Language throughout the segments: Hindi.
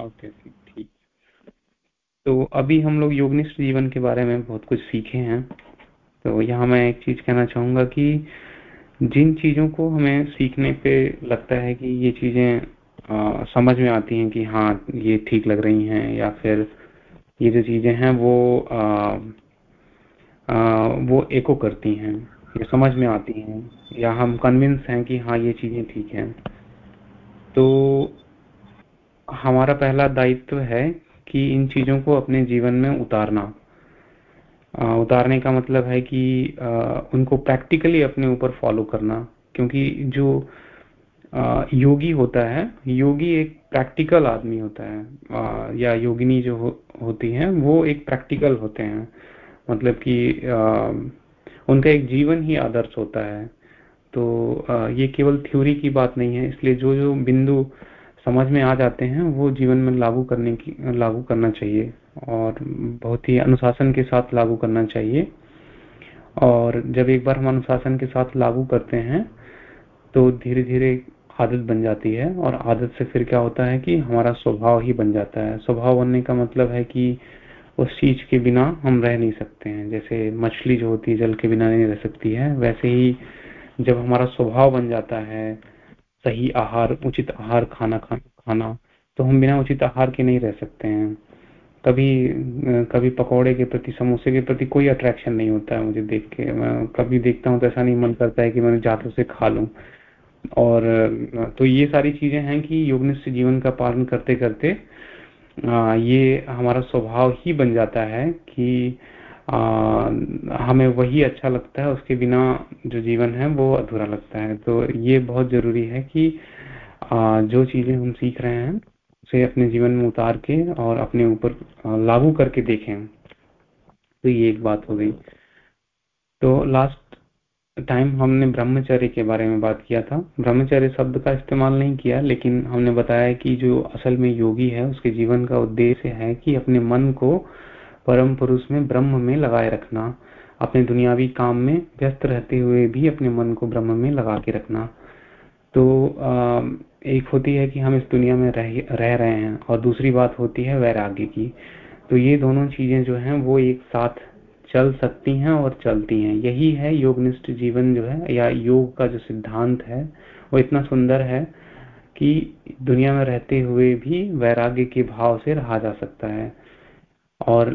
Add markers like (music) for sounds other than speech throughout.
ओके ठीक तो अभी हम लोग योगनिष्ठ जीवन के बारे में बहुत कुछ सीखे हैं। तो यहाँ मैं एक चीज़ कहना चाहूँगा कि जिन चीज़ों को हमें सीखने पे लगता है कि ये चीज़ें समझ में आती हैं कि हाँ ये ठीक लग रही हैं या फिर ये जो चीज़ें हैं वो आ, आ, वो एको करती हैं ये समझ में आती हैं या हम कन्विंस हैं कि हाँ ये चीज़ें ठीक हैं। तो हमारा पहला दायित्व है कि इन चीज़ों को अपने जीवन में उतारना। आ, उतारने का मतलब है कि आ, उनको प्रैक्टिकली अपने ऊपर फॉलो करना क्योंकि जो आ, योगी होता है योगी एक प्रैक्टिकल आदमी होता है। आ, या योगिनी जो हो, होती है वो एक प्रैक्टिकल होते हैं। मतलब कि उनका एक जीवन ही आदर्श होता है। तो आ, ये केवल थ्योरी की बात नहीं है इसलिए जो जो बिंदु समझ में आ जाते हैं, वो जीवन में लागू करने की, लागू करना चाहिए और बहुत ही अनुशासन के साथ लागू करना चाहिए। और जब एक बार हम अनुशासन के साथ लागू करते हैं तो धीरे धीरे आदत बन जाती है और आदत से फिर क्या होता है कि हमारा स्वभाव ही बन जाता है। स्वभाव बनने का मतलब है कि उस चीज़ के बिना हम रह नहीं सकते हैं। जैसे मछली जो होती है, जल के बिना नहीं रह सकती है, वैसे ही जब हमारा स्वभाव बन जाता है सही आहार उचित आहार खाना खा, खाना तो हम बिना उचित आहार के नहीं रह सकते हैं। कभी कभी पकौड़े के प्रति समोसे के प्रति कोई अट्रैक्शन नहीं होता है मुझे देख के। मैं कभी देखता हूँ तो ऐसा नहीं मन करता है कि मैं जाते से खा लूँ। और तो ये सारी चीज़ें हैं कि योगनिष्ठ जीवन का पालन करते करते ये हमारा स्वभाव ही बन जाता है कि हमें वही अच्छा लगता है, उसके बिना जो जीवन है, वो अधूरा लगता है। तो ये बहुत ज़रूरी है कि जो चीज़ें हम सीख रहे हैं, उसे अपने जीवन में उतार के और अपने ऊपर लागू करके देखें। तो ये एक बात हो गई। तो लास्ट टाइम हमने ब्रह्मचर्य के बारे में बात किया था। ब्रह्मचर्य शब्द का इस्तेमाल नहीं किया, लेकिन हमने बताया कि जो असल में योगी है, उसके जीवन का उद्देश्य है कि अपने मन को परम पुरुष में ब्रह्म में लगाए रखना। अपने दुनियावी काम में व्यस्त रहते हुए भी अपने मन को ब्रह्म में लगा के रखना। तो एक होती है कि हम इस दुनिया में रह, रह रहे हैं और दूसरी बात होती है वैराग्य की। तो ये दोनों चीज़ें जो हैं वो एक साथ चल सकती हैं और चलती हैं। यही है योगनिष्ठ जीवन जो है या योग का जो सिद्धांत है वो इतना सुंदर है कि दुनिया में रहते हुए भी वैराग्य के भाव से रहा जा सकता है। और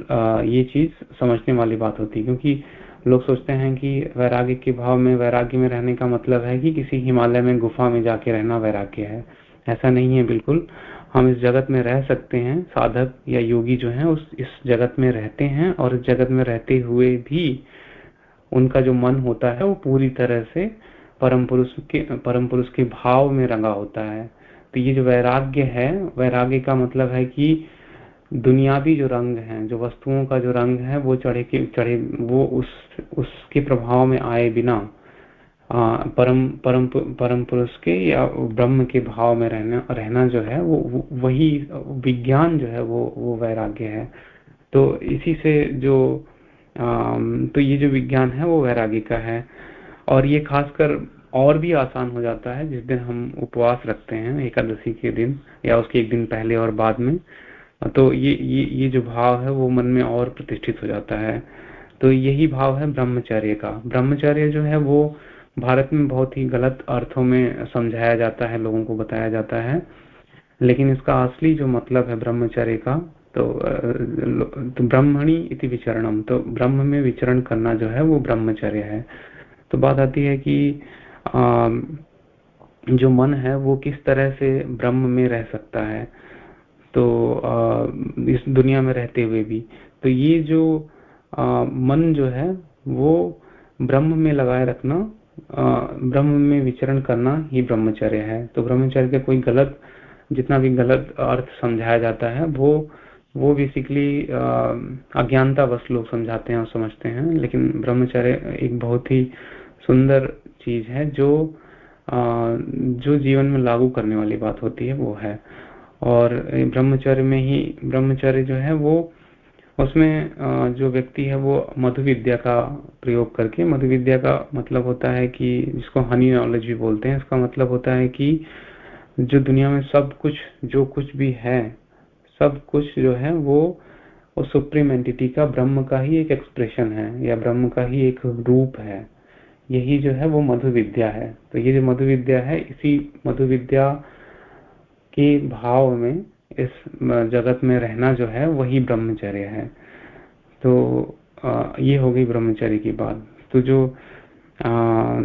ये चीज़ समझने वाली बात होती है, क्योंकि लोग सोचते हैं कि वैराग्य के भाव में, वैराग्य में रहने का मतलब है कि किसी हिमालय में गुफा में जाके रहना वैराग्य है। ऐसा नहीं है बिल्कुल। हम इस जगत में रह सकते हैं, साधक या योगी जो है, उस, इस जगत में रहते हैं और इस जगत में रहते हुए भी उनका जो मन होता है, वो पूरी तरह से परम पुरुष के, परम पुरुष के भाव में रंगा होता है। तो ये जो वैराग्य है, वैराग्य का मतलब है कि दुनियावी जो रंग हैं जो वस्तुओं का जो रंग है वो चढ़े के चढ़े वो उस उसके प्रभाव में आए बिना आ, परम परम परम पुरुष के या ब्रह्म के भाव में रहना रहना जो है वो वही विज्ञान जो है वो वो वैराग्य है। तो इसी से जो आ, तो ये जो विज्ञान है वो वैराग्य का है। और ये खासकर और भी आसान हो जाता है जिस दिन हम उपवास रखते हैं एकादशी के दिन या उसके एक दिन पहले और बाद में तो ये ये ये जो भाव है वो मन में और प्रतिष्ठित हो जाता है। तो यही भाव है ब्रह्मचर्य का। ब्रह्मचर्य जो है वो भारत में बहुत ही गलत अर्थों में समझाया जाता है लोगों को बताया जाता है। लेकिन इसका असली जो मतलब है ब्रह्मचर्य का तो, तो ब्रह्मणी इति विचरणम तो ब्रह्म में विचरण करना जो है वो ब्रह्मचर्य है। तो बात आती है कि आ, जो मन है वो किस तरह से ब्रह्म में रह सकता है। तो इस दुनिया में रहते हुए भी। तो ये जो मन जो है, वो ब्रह्म में लगाए रखना ब्रह्म में विचरण करना ही ब्रह्मचर्य है। तो ब्रह्मचर्य का कोई गलत, जितना भी गलत अर्थ समझाया जाता है, वो वो बेसिकली अज्ञानता बस लोग समझाते हैं और समझते हैं। लेकिन ब्रह्मचर्य एक बहुत ही सुंदर चीज़ है, जो जो जीवन में लागू करने वाली बात होती है, वो है। और ब्रह्मचर्य में ही, ब्रह्मचर्य जो है वो, उसमें जो व्यक्ति है वो मधु विद्या का प्रयोग करके मधु विद्या का मतलब होता है कि, जिसको हनी नॉलेज भी बोलते हैं इसका मतलब होता है कि, जो दुनिया में सब कुछ, जो कुछ भी है, सब कुछ जो है वो उस सुप्रीम एंटिटी का, ब्रह्म का ही एक एक्सप्रेशन है, या ब्रह्म का ही एक रूप है। यही जो है वो मधु विद्या है। तो ये जो मधु विद्या है, इसी मधु विद्या के भाव में इस जगत में रहना जो है वही ब्रह्मचर्य है। तो ये हो गई ब्रह्मचर्य की बात। तो जो आ,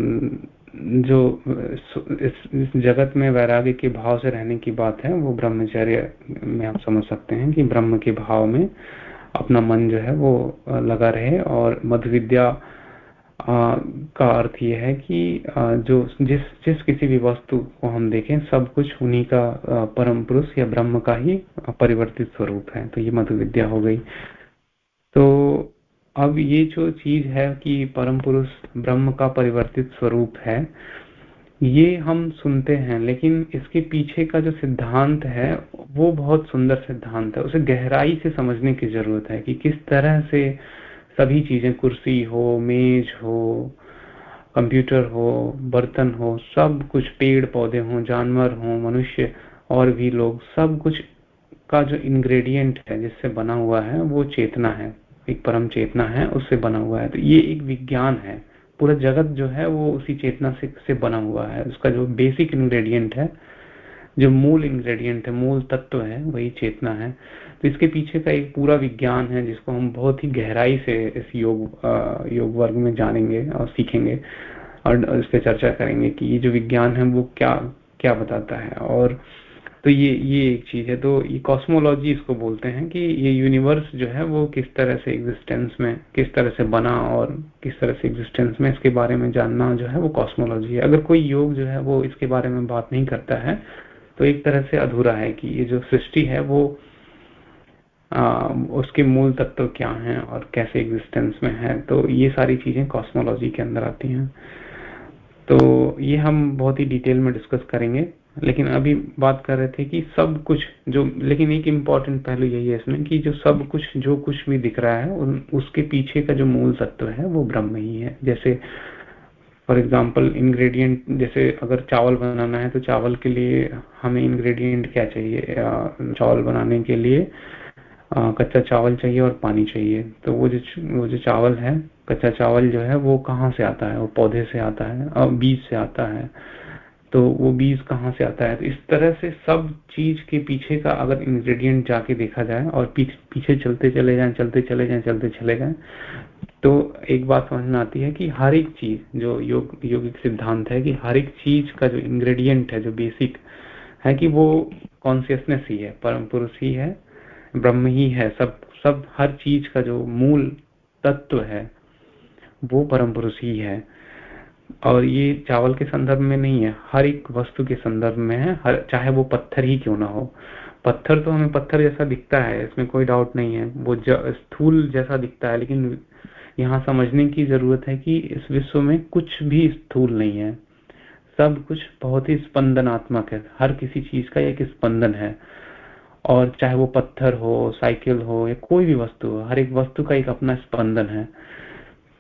जो इस, इस जगत में वैराग्य के भाव से रहने की बात है वो ब्रह्मचर्य में आप समझ सकते हैं कि ब्रह्म के भाव में अपना मन जो है वो लगा रहे और मध्य विद्या का अर्थ यह है कि जो जिस जिस किसी भी वस्तु को हम देखें, सब कुछ उन्हीं का परम पुरुष या ब्रह्म का ही परिवर्तित स्वरूप है। तो ये मधु विद्या हो गई। तो अब ये जो चीज़ है कि परम पुरुष ब्रह्म का परिवर्तित स्वरूप है, ये हम सुनते हैं, लेकिन इसके पीछे का जो सिद्धांत है, वो बहुत सुंदर सिद्धांत है। उसे गहराई से समझने की ज़रूरत है कि किस तरह से सभी चीज़ें कुर्सी हो मेज हो कंप्यूटर हो बर्तन हो सब कुछ पेड़ पौधे हो जानवर हो मनुष्य और भी लोग सब कुछ का जो इंग्रेडिएंट है जिससे बना हुआ है वो चेतना है एक परम चेतना है उससे बना हुआ है। तो ये एक विज्ञान है। पूरा जगत जो है वो उसी चेतना से, से बना हुआ है। उसका जो बेसिक इंग्रेडिएंट है जो मूल इंग्रेडिएंट है मूल तत्व है वही चेतना है। तो इसके पीछे का एक पूरा विज्ञान है जिसको हम बहुत ही गहराई से इस योग योग वर्ग में जानेंगे और सीखेंगे और इस पर चर्चा करेंगे कि ये जो विज्ञान है वो क्या क्या बताता है। और तो ये ये एक चीज़ है। तो ये कॉस्मोलॉजी इसको बोलते हैं कि ये यूनिवर्स जो है वो किस तरह से एग्जिस्टेंस में किस तरह से बना और किस तरह से एग्जिस्टेंस में इसके बारे में जानना जो है वो कॉस्मोलॉजी है। अगर कोई योग जो है वो इसके बारे में बात नहीं करता है तो एक तरह से अधूरा है कि ये जो सृष्टि है वो आ, उसके मूल तत्व क्या हैं और कैसे एग्जिस्टेंस में है? तो ये सारी चीज़ें कॉस्मोलॉजी के अंदर आती हैं। तो ये हम बहुत ही डिटेल में डिस्कस करेंगे। लेकिन अभी बात कर रहे थे कि सब कुछ जो लेकिन एक इंपॉर्टेंट पहलू यही है इसमें कि जो सब कुछ जो कुछ भी दिख रहा है उन, उसके पीछे का जो मूल तत्व है वो ब्रह्म ही है। जैसे फॉर एग्ज़ाम्पल इंग्रेडिएंट जैसे अगर चावल बनाना है तो चावल के लिए हमें इंग्रेडिएंट क्या चाहिए? चावल बनाने के लिए कच्चा चावल चाहिए और पानी चाहिए। तो वो जो वो जो चावल है, कच्चा चावल जो है, वो कहाँ से आता है? वो पौधे से आता है बीज से आता है। तो वो बीज कहाँ से आता है? तो इस तरह से सब चीज़ के पीछे का अगर इंग्रेडिएंट जाके देखा जाए और पीछे चलते चले जाएँ, चलते चले जाएँ, चलते चले जाएँ तो एक बात समझ में आती है कि हर एक चीज़ जो योग, योगिक सिद्धांत है कि हर एक चीज़ का जो इंग्रेडिएंट है, जो बेसिक है कि वो कॉन्सियसनेस ही है, परम पुरुष ही है। ब्रह्म ही है। सब सब, हर चीज़ का जो मूल तत्व है, वो परम पुरुष ही है। और ये चावल के संदर्भ में नहीं है। हर एक वस्तु के संदर्भ में है। हर, चाहे वो पत्थर ही क्यों ना हो। पत्थर तो हमें पत्थर जैसा दिखता है, इसमें कोई डाउट नहीं है। वो स्थूल जैसा दिखता है, लेकिन यहाँ समझने की ज़रूरत है कि इस विश्व में कुछ भी स्थूल नहीं है। सब कुछ बहुत ही स्पंदनात्मक है। हर किसी चीज़ का एक स्पंदन है। और चाहे वो पत्थर हो साइकिल हो या कोई भी वस्तु हो हर एक वस्तु का एक अपना स्पंदन है।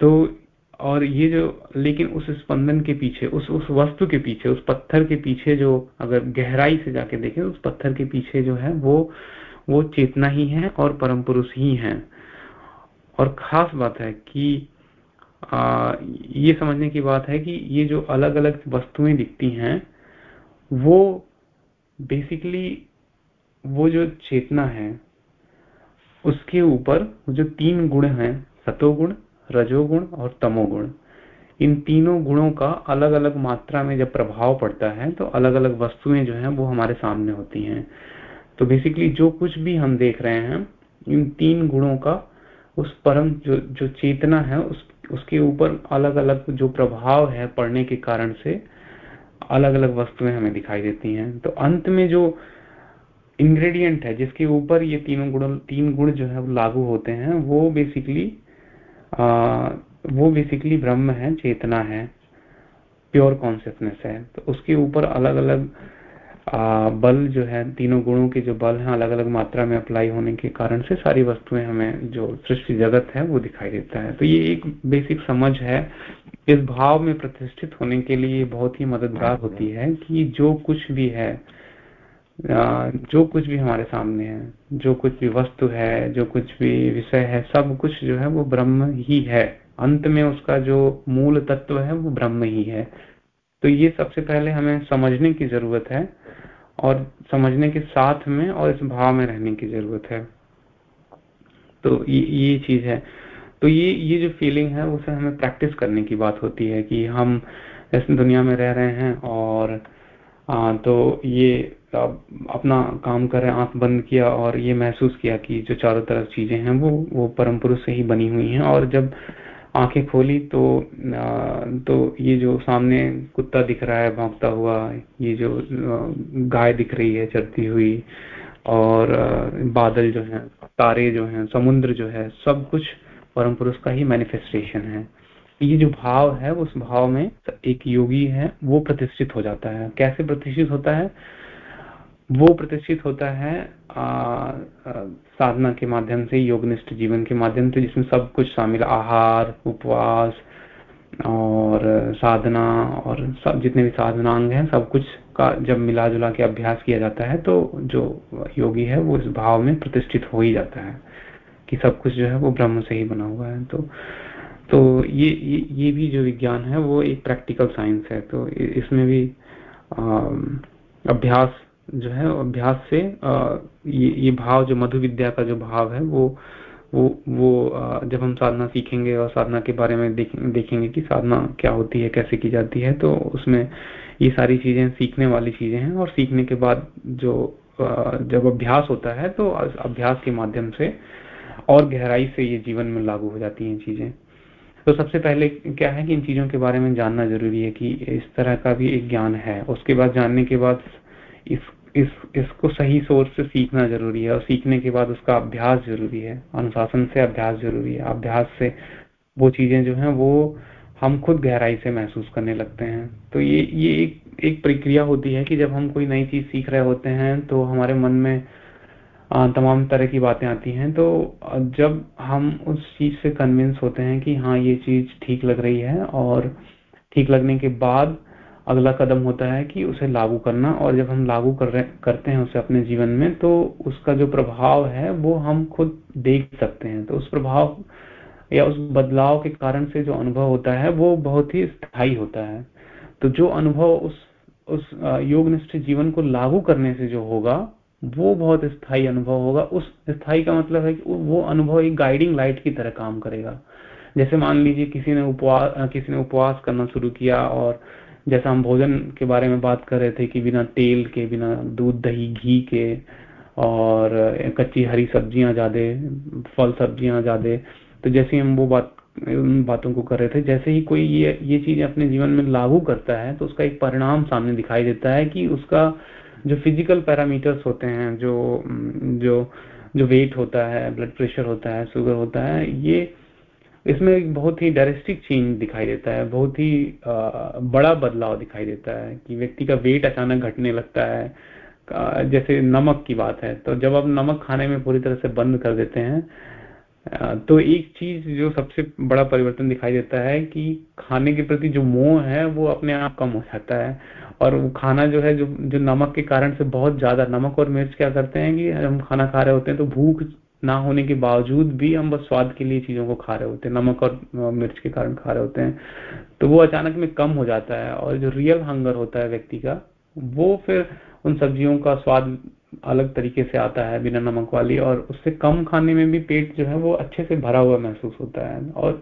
तो और ये जो लेकिन उस स्पंदन के पीछे उस उस वस्तु के पीछे उस पत्थर के पीछे जो अगर गहराई से जाके देखें उस पत्थर के पीछे जो है वो वो चेतना ही है और परम पुरुष ही है। और खास बात है कि आ, ये समझने की बात है कि ये जो अलग अलग वस्तुएँ दिखती हैं वो बेसिकली वो जो चेतना है, उसके ऊपर जो तीन गुण हैं, सतोगुण, रजोगुण और तमोगुण, इन तीनों गुणों का अलग अलग मात्रा में जब प्रभाव पड़ता है तो अलग अलग वस्तुएँ जो हैं, वो हमारे सामने होती हैं। तो बेसिकली जो कुछ भी हम देख रहे हैं, इन तीन गुणों का उस परम जो जो चेतना है, उस, उसके ऊपर अलग अलग जो प्रभाव है पड़ने के कारण से अलग अलग वस्तुएँ हमें दिखाई देती हैं। तो अंत में जो इंग्रेडिएंट है जिसके ऊपर ये तीनों गुण तीन गुण जो है वो लागू होते हैं वो बेसिकली आ, वो बेसिकली ब्रह्म है चेतना है प्योर कॉन्सियसनेस है। तो उसके ऊपर अलग अलग आ, बल जो है तीनों गुणों के जो बल हैं अलग अलग मात्रा में अप्लाई होने के कारण से सारी वस्तुएँ हमें जो सृष्टि जगत है वो दिखाई देता है। तो ये एक बेसिक समझ है। इस भाव में प्रतिष्ठित होने के लिए बहुत ही मददगार होती है कि जो कुछ भी है जो कुछ भी हमारे सामने है जो कुछ भी वस्तु है जो कुछ भी विषय है सब कुछ जो है वो ब्रह्म ही है। अंत में उसका जो मूल तत्व है वो ब्रह्म ही है। तो ये सबसे पहले हमें समझने की ज़रूरत है और समझने के साथ में और इस भाव में रहने की ज़रूरत है। तो ये ये चीज़ है। तो ये ये जो फीलिंग है उसे हमें प्रैक्टिस करने की बात होती है कि हम इस दुनिया में रह रहे हैं और आ, तो ये अपना काम कर रहे आँख बंद किया और ये महसूस किया कि जो चारों तरफ़ चीज़ें हैं, वो वो परम पुरुष से ही बनी हुई हैं। और जब आँखें खोली तो तो ये जो सामने कुत्ता दिख रहा है भौंकता हुआ, ये जो गाय दिख रही है चलती हुई, और बादल जो है, तारे जो हैं, समुद्र जो है, सब कुछ परम पुरुष का ही मैनिफेस्टेशन है। ये जो भाव है, उस भाव में एक योगी है, वो प्रतिष्ठित हो जाता है। कैसे प्रतिष्ठित होता है? वो प्रतिष्ठित होता है आ, आ, साधना के माध्यम से योगनिष्ठ जीवन के माध्यम से जिसमें सब कुछ शामिल आहार उपवास और साधना और सब जितने भी साधनांग हैं सब कुछ का जब मिला जुला के अभ्यास किया जाता है तो जो योगी है वो इस भाव में प्रतिष्ठित हो ही जाता है कि सब कुछ जो है वो ब्रह्म से ही बना हुआ है। तो तो ये ये, ये भी जो विज्ञान है वो एक प्रैक्टिकल साइंस है। तो इसमें भी आ, अभ्यास जो है अभ्यास से ये ये भाव जो मधु विद्या का जो भाव है वो वो वो जब हम साधना सीखेंगे और साधना के बारे में देख, देखेंगे कि साधना क्या होती है कैसे की जाती है तो उसमें ये सारी चीज़ें सीखने वाली चीज़ें हैं। और सीखने के बाद जो जब अभ्यास होता है तो अभ्यास के माध्यम से और गहराई से ये जीवन में लागू हो जाती हैं चीज़ें। तो सबसे पहले क्या है कि इन चीज़ों के बारे में जानना ज़रूरी है कि इस तरह का भी एक ज्ञान है। उसके बाद जानने के बाद इस इस, इसको सही सोच से सीखना ज़रूरी है और सीखने के बाद उसका अभ्यास ज़रूरी है, अनुशासन से अभ्यास ज़रूरी है। अभ्यास से वो चीज़ें जो हैं वो हम खुद गहराई से महसूस करने लगते हैं। तो ये ये एक एक प्रक्रिया होती है कि जब हम कोई नई चीज़ सीख रहे होते हैं तो हमारे मन में तमाम तरह की बातें आती हैं। तो जब हम उस चीज़ से कन्विंस होते हैं कि हाँ ये चीज़ ठीक लग रही है और ठीक लगने के बाद अगला कदम होता है कि उसे लागू करना और जब हम लागू कर रहे, करते हैं उसे अपने जीवन में तो उसका जो प्रभाव है वो हम खुद देख सकते हैं। तो उस प्रभाव या उस बदलाव के कारण से जो अनुभव होता है वो बहुत ही स्थायी होता है। तो जो अनुभव उस उस योगनिष्ठ जीवन को लागू करने से जो होगा, वो बहुत स्थायी अनुभव होगा। उस स्थायी का मतलब है कि वो अनुभव एक गाइडिंग लाइट की तरह काम करेगा। जैसे मान लीजिए किसी ने उपवास किसी ने उपवास करना शुरू किया और जैसा हम भोजन के बारे में बात कर रहे थे कि बिना तेल के, बिना दूध, दही, घी के और कच्ची हरी सब्ज़ियाँ ज़्यादा, फल सब्ज़ियाँ ज़्यादा। तो जैसे हम वो बात, उन बातों को कर रहे थे, जैसे ही कोई ये ये चीज़ अपने जीवन में लागू करता है तो उसका एक परिणाम सामने दिखाई देता है कि उसका जो फ़िज़िकल पैरामीटर्स होते हैं, जो जो जो वेट होता है ब्लड प्रेशर होता है शुगर होता है, ये इसमें एक बहुत ही डायरेस्टिक चेंज दिखाई देता है, बहुत ही बड़ा बदलाव दिखाई देता है कि व्यक्ति का वेट अचानक घटने लगता है। जैसे नमक की बात है तो जब आप नमक खाने में पूरी तरह से बंद कर देते हैं तो एक चीज़ जो सबसे बड़ा परिवर्तन दिखाई देता है कि खाने के प्रति जो मोह है, वो अपने आप कम हो जाता है। और वो खाना जो है, जो जो नमक के कारण से बहुत ज़्यादा, नमक और मिर्च क्या करते हैं कि हम खाना खा रहे होते हैं तो भूख ना होने के बावजूद भी हम बस स्वाद के लिए चीज़ों को खा रहे होते हैं, नमक और मिर्च के कारण खा रहे होते हैं। तो वो अचानक में कम हो जाता है और जो रियल हंगर होता है व्यक्ति का, वो फिर उन सब्जियों का स्वाद अलग तरीके से आता है बिना नमक वाली और उससे कम खाने में भी पेट जो है वो अच्छे से भरा हुआ महसूस होता है। और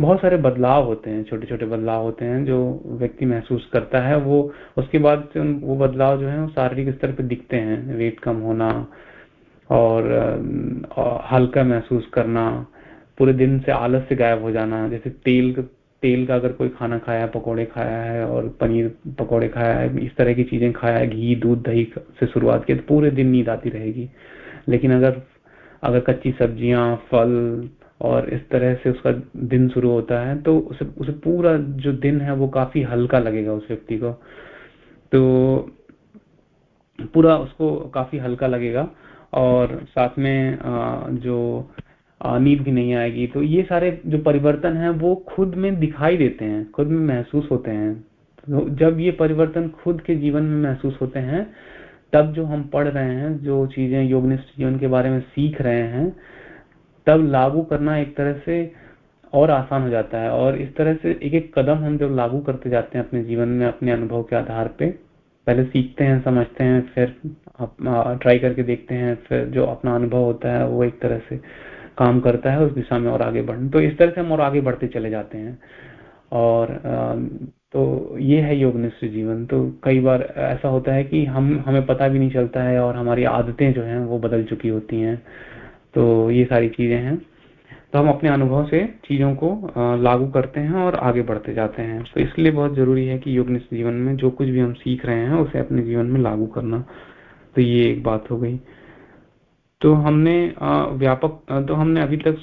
बहुत सारे बदलाव होते हैं छोटे छोटे बदलाव होते हैं जो व्यक्ति महसूस करता है। वो, उसके बाद से वो बदलाव जो है वो शारीरिक स्तर पर दिखते हैं। वेट कम होना और हल्का महसूस करना, पूरे दिन से आलस से गायब हो जाना। जैसे तेल तेल का अगर कोई खाना खाया है, पकौड़े खाया है और पनीर पकौड़े खाया है, इस तरह की चीज़ें खाया है, घी, दूध, दही से शुरुआत की तो पूरे दिन नींद आती रहेगी। लेकिन अगर अगर कच्ची सब्ज़ियाँ, फल और इस तरह से उसका दिन शुरू होता है तो उसे उसे पूरा जो दिन है वो काफ़ी हल्का लगेगा उस व्यक्ति को। तो पूरा उसको काफ़ी हल्का लगेगा। और साथ में जो नींद भी नहीं आएगी तो ये सारे जो परिवर्तन हैं, वो खुद में दिखाई देते हैं, खुद में महसूस होते हैं। तो जब ये परिवर्तन खुद के जीवन में महसूस होते हैं, तब जो हम पढ़ रहे हैं, जो चीज़ें योगनिष्ठ जीवन के बारे में सीख रहे हैं, तब लागू करना एक तरह से और आसान हो जाता है। और इस तरह से एक एक कदम हम जब लागू करते जाते हैं अपने जीवन में, अपने अनुभव के आधार पे पहले सीखते हैं, समझते हैं, फिर ट्राई करके देखते हैं, फिर जो अपना अनुभव होता है वो एक तरह से काम करता है, उस दिशा में और आगे बढ़ने तो इस तरह से हम और आगे बढ़ते चले जाते हैं। और तो ये है योग योगनिष्ठ जीवन तो कई बार ऐसा होता है कि हम, हमें पता भी नहीं चलता है और हमारी आदतें जो हैं वो बदल चुकी होती हैं तो ये सारी चीज़ें हैं। तो हम अपने अनुभव से चीज़ों को लागू करते हैं और आगे बढ़ते जाते हैं। तो इसलिए बहुत ज़रूरी है कि योगनिष्ठ जीवन में जो कुछ भी हम सीख रहे हैं, उसे अपने जीवन में लागू करना। तो ये एक बात हो गई। तो हमने व्यापक तो हमने अभी तक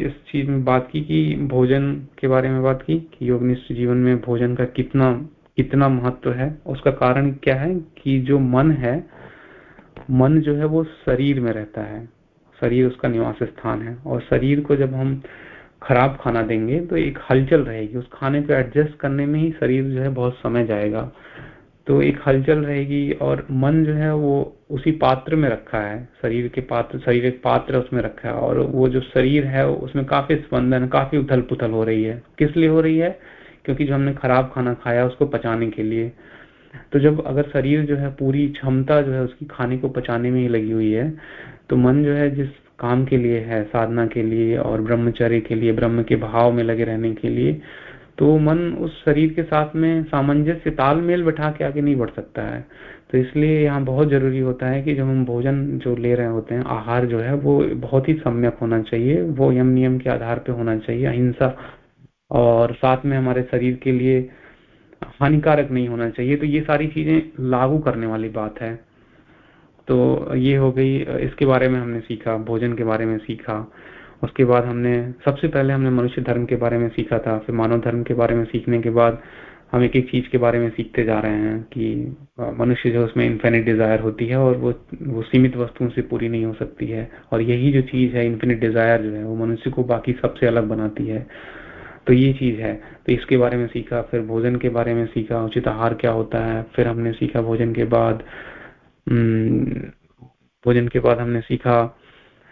इस चीज़ में बात की कि भोजन के बारे में बात की कि योगनिष्ठ जीवन में भोजन का कितना कितना महत्व है। उसका कारण क्या है कि जो मन है, मन जो है वो शरीर में रहता है। शरीर उसका निवास स्थान है। और शरीर को जब हम खराब खाना देंगे तो एक हलचल रहेगी। उस खाने को एडजस्ट करने में ही शरीर जो है बहुत समय जाएगा। तो एक हलचल रहेगी और मन जो है वो उसी पात्र में रखा है। शरीर के पात्र, शरीर एक पात्र उसमें रखा है। और वो जो शरीर है, उसमें काफ़ी स्पंदन, काफ़ी उथल पुथल हो रही है। किस लिए हो रही है? क्योंकि जो हमने खराब खाना खाया, उसको पचाने के लिए। तो जब अगर शरीर जो है पूरी क्षमता जो है उसकी खाने को पचाने में ही लगी हुई है तो मन जो है जिस काम के लिए है, साधना के लिए और ब्रह्मचर्य के लिए, ब्रह्म के भाव में लगे रहने के लिए तो मन उस शरीर के साथ में सामंजस्य तालमेल बैठा के आगे नहीं बढ़ सकता है। तो इसलिए यहाँ बहुत ज़रूरी होता है कि जब हम भोजन जो ले रहे होते हैं, आहार जो है वो बहुत ही सम्यक होना चाहिए, वो यम नियम के आधार पे होना चाहिए, अहिंसा और साथ में हमारे शरीर के लिए हानिकारक नहीं होना चाहिए। तो ये सारी चीज़ें लागू करने वाली बात है। तो ये हो गई, इसके बारे में हमने सीखा, भोजन के बारे में सीखा। उसके बाद हमने, सबसे पहले हमने मनुष्य धर्म के बारे में सीखा था। फिर मानव धर्म के बारे में सीखने के बाद हम एक एक चीज़ के बारे में सीखते जा रहे हैं कि मनुष्य जो उसमें इन्फिनिट डिज़ायर होती है और वो वो सीमित वस्तुओं से पूरी नहीं हो सकती है। और यही जो चीज़ है इन्फिनिट डिज़ायर जो है, वो मनुष्य को बाकी सबसे अलग बनाती है। तो ये चीज़ है। तो इसके बारे में सीखा, फिर भोजन के बारे में सीखा, उचित आहार क्या होता है, फिर हमने सीखा भोजन के बाद भोजन के बाद हमने सीखा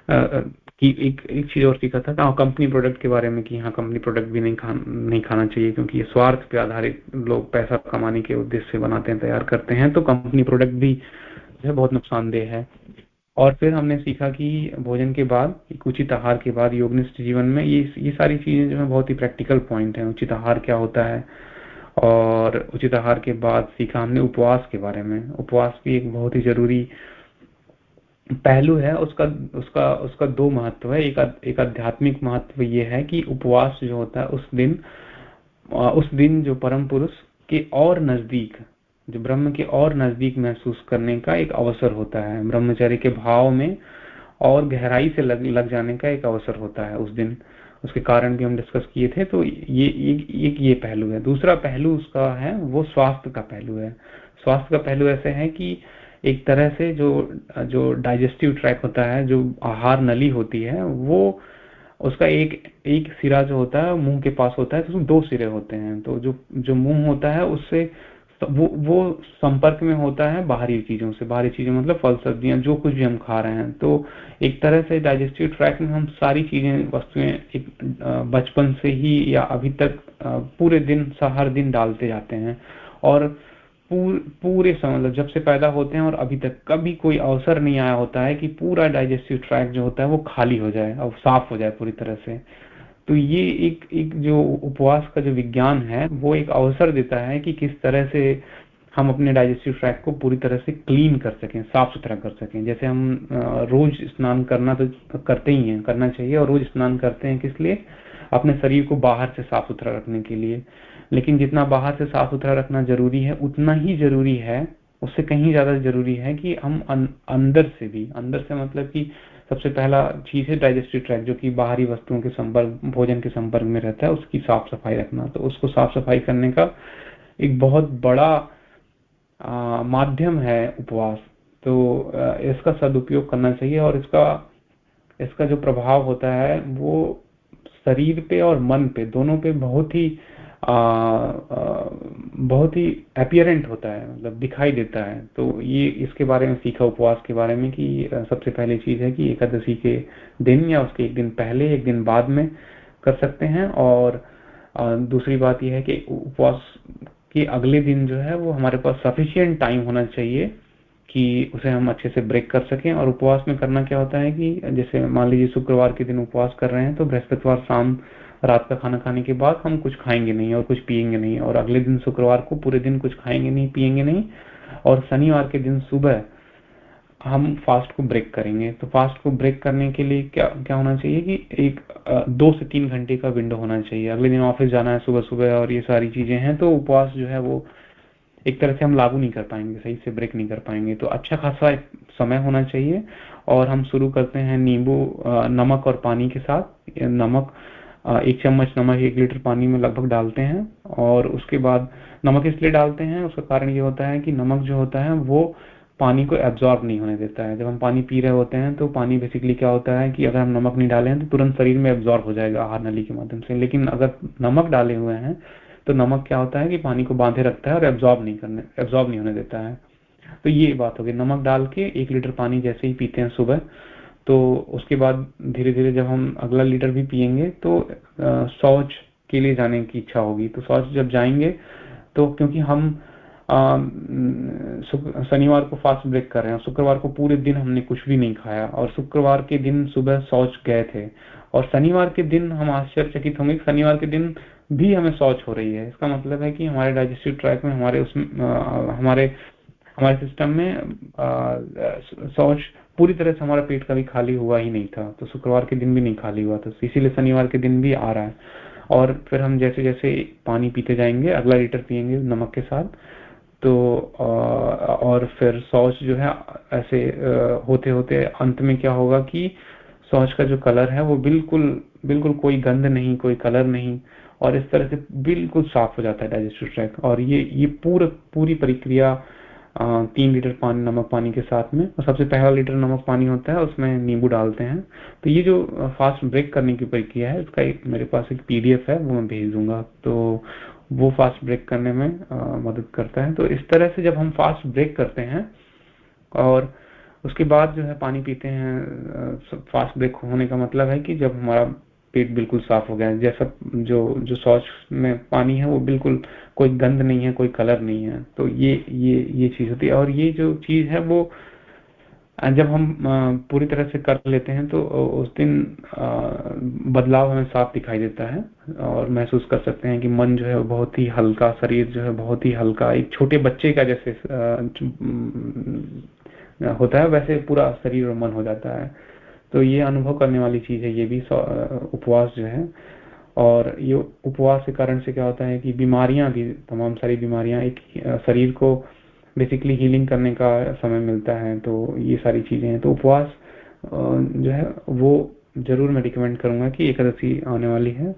कि एक एक चीज़ और सीखा था कंपनी प्रोडक्ट के बारे में कि हाँ कंपनी प्रोडक्ट भी नहीं खा, नहीं खाना चाहिए क्योंकि ये स्वार्थ पे आधारित लोग पैसा कमाने के उद्देश्य से बनाते हैं, तैयार करते हैं तो कंपनी प्रोडक्ट भी जो है बहुत नुकसानदेह है। और फिर हमने सीखा कि भोजन के बाद, उचित आहार के बाद, योगनिष्ठ जीवन में ये ये सारी चीज़ें जो है बहुत ही प्रैक्टिकल पॉइंट है। उचित आहार क्या होता है? और उचित आहार के बाद सीखा हमने उपवास के बारे में। उपवास भी एक बहुत ही ज़रूरी पहलू है। उसका उसका उसका दो महत्व है। एक एक आध्यात्मिक महत्व ये है कि उपवास जो होता है उस दिन उस दिन जो परम पुरुष के और नज़दीक जो ब्रह्म के और नज़दीक महसूस करने का एक अवसर होता है। ब्रह्मचर्य के भाव में और गहराई से लग, लग जाने का एक अवसर होता है उस दिन। उसके कारण भी हम डिस्कस किए थे तो ये एक ये, ये पहलू है। दूसरा पहलू उसका है वो स्वास्थ्य का पहलू है। स्वास्थ्य का पहलू ऐसे है कि एक तरह से जो जो डाइजेस्टिव ट्रैक होता है जो आहार नली होती है वो उसका एक एक सिरा जो होता है मुँह के पास होता है तो दो सिरे होते हैं। तो जो जो मुँह होता है उससे वो वो संपर्क में होता है बाहरी चीज़ों से। बाहरी चीज़ें मतलब फल सब्ज़ियाँ जो कुछ भी हम खा रहे हैं। तो एक तरह से डाइजेस्टिव ट्रैक में हम सारी चीज़ें वस्तुएँ बचपन से ही या अभी तक पूरे दिन हर दिन डालते जाते हैं। और पूर, पूरे समय मतलब जब से पैदा होते हैं और अभी तक कभी कोई अवसर नहीं आया होता है कि पूरा डाइजेस्टिव ट्रैक जो होता है वो खाली हो जाए और साफ़ हो जाए पूरी तरह से। तो ये एक एक जो उपवास का जो विज्ञान है वो एक अवसर देता है कि किस तरह से हम अपने डाइजेस्टिव ट्रैक को पूरी तरह से क्लीन कर सकें साफ़ सुथरा कर सकें। जैसे हम रोज स्नान करना तो करते ही हैं करना चाहिए और रोज स्नान करते हैं किस लिए? अपने शरीर को बाहर से साफ़ सुथरा रखने के लिए। लेकिन जितना बाहर से साफ़ सुथरा रखना ज़रूरी है उतना ही ज़रूरी है उससे कहीं ज़्यादा ज़रूरी है कि हम अं, अंदर से भी अंदर से मतलब कि सबसे पहला चीज़ है डाइजेस्टिव ट्रैक जो कि बाहरी वस्तुओं के संपर्क भोजन के संपर्क में रहता है उसकी साफ़ सफ़ाई रखना। तो उसको साफ़ सफ़ाई करने का एक बहुत बड़ा आ, माध्यम है उपवास। तो आ, इसका सदुपयोग करना चाहिए और इसका इसका जो प्रभाव होता है वो शरीर पे और मन पे दोनों पे बहुत ही बहुत ही अपियरेंट होता है मतलब दिखाई देता है। तो ये इसके बारे में सीखा, उपवास के बारे में कि सबसे पहली चीज़ है कि एकादशी के दिन या उसके एक दिन पहले, एक दिन बाद में कर सकते हैं। और दूसरी बात यह है कि उपवास के अगले दिन जो है, वो हमारे पास सफिशियंट टाइम होना चाहिए कि उसे हम अच्छे से ब्रेक कर सकें। और उपवास में करना क्या होता है कि, जैसे मान लीजिए शुक्रवार के दिन उपवास कर रहे हैं तो बृहस्पतिवार शाम रात का खाना खाने के बाद हम कुछ खाएँगे नहीं और कुछ पिएँगे नहीं और अगले दिन शुक्रवार को पूरे दिन कुछ खाएँगे नहीं, पिएँगे नहीं और शनिवार के दिन सुबह हम फास्ट को ब्रेक करेंगे। तो फास्ट को ब्रेक करने के लिए क्या क्या होना चाहिए कि एक दो से तीन घंटे का विंडो होना चाहिए। अगले दिन ऑफ़िस जाना है सुबह सुबह और ये सारी चीज़ें हैं तो उपवास जो है वो एक तरह से हम लागू नहीं कर पाएँगे, सही से ब्रेक नहीं कर पाएँगे। तो अच्छा खासा समय होना चाहिए और हम शुरू करते हैं नींबू नमक और पानी के साथ। नमक एक चम्मच नमक, एक लीटर पानी में लगभग डालते हैं और उसके बाद नमक इसलिए डालते हैं, उसका कारण ये होता है कि नमक जो होता है वो पानी को एब्जॉर्ब नहीं होने देता है। जब हम पानी पी रहे होते हैं तो पानी बेसिकली क्या होता है कि अगर हम नमक नहीं डालें तो तुरंत शरीर में एब्जॉर्ब हो जाएगा आहार नली के माध्यम से। लेकिन अगर नमक डाले हुए हैं तो नमक क्या होता है कि पानी को बांधे रखता है और एब्जॉर्ब नहीं करने एब्जॉर्ब नहीं होने देता है। तो ये बात होगी नमक डाल के एक लीटर पानी जैसे ही पीते हैं सुबह तो उसके बाद धीरे धीरे जब हम अगला लीटर भी पियेंगे तो शौच के लिए जाने की इच्छा होगी। तो शौच जब जाएँगे तो क्योंकि हम शनिवार को फास्ट ब्रेक कर रहे हैं शुक्रवार को पूरे दिन हमने कुछ भी नहीं खाया, और शुक्रवार के दिन सुबह शौच गए थे। और शनिवार के दिन हम आश्चर्यचकित होंगे शनिवार के दिन भी हमें शौच हो रही है। इसका मतलब है कि हमारे डाइजेस्टिव ट्रैक में हमारे उसमें हमारे हमारे सिस्टम में शौच पूरी तरह से हमारा पेट कभी खाली हुआ ही नहीं था तो शुक्रवार के दिन भी नहीं खाली हुआ था, इसीलिए शनिवार के दिन भी आ रहा है। और फिर हम जैसे जैसे पानी पीते जाएँगे, अगला लीटर पियेंगे नमक के साथ तो और फिर शौच जो है, ऐसे होते होते अंत में क्या होगा कि शौच का जो कलर है, वो बिल्कुल बिल्कुल कोई गंध नहीं, कोई कलर नहीं, और इस तरह से बिल्कुल साफ़ हो जाता है डाइजेस्टिव ट्रैक और ये ये पूरा, पूरी प्रक्रिया तीन लीटर पानी नमक पानी के साथ में। और सबसे पहला लीटर नमक पानी होता है उसमें नींबू डालते हैं। तो ये जो फास्ट ब्रेक करने की प्रक्रिया है इसका एक मेरे पास एक पीडीएफ है वो मैं भेज दूँगा। तो वो फास्ट ब्रेक करने में आ, मदद करता है। तो इस तरह से जब हम फास्ट ब्रेक करते हैं और उसके बाद जो है पानी पीते हैं फास्ट ब्रेक होने का मतलब है कि जब हमारा पेट बिल्कुल साफ़ हो गया है। जैसा जो जो शौच में पानी है, वो बिल्कुल कोई गंध नहीं है, कोई कलर नहीं है। तो ये ये ये चीज़ होती है। और ये जो चीज़ है, वो जब हम पूरी तरह से कर लेते हैं तो उस दिन बदलाव हमें साफ़ दिखाई देता है और महसूस कर सकते हैं कि मन जो है बहुत ही हल्का, शरीर जो है, बहुत ही हल्का। एक छोटे बच्चे का जैसे होता है, वैसे पूरा शरीर और मन हो जाता है। तो ये अनुभव करने वाली चीज़ है, ये भी उपवास जो है। और ये उपवास के कारण से क्या होता है कि बीमारियाँ भी, तमाम सारी बीमारियाँ एक, शरीर को बेसिकली हीलिंग करने का समय मिलता है तो ये सारी चीज़ें हैं। तो उपवास जो है, वो ज़रूर मैं रिकमेंड करूँगा कि एकादशी आने वाली है।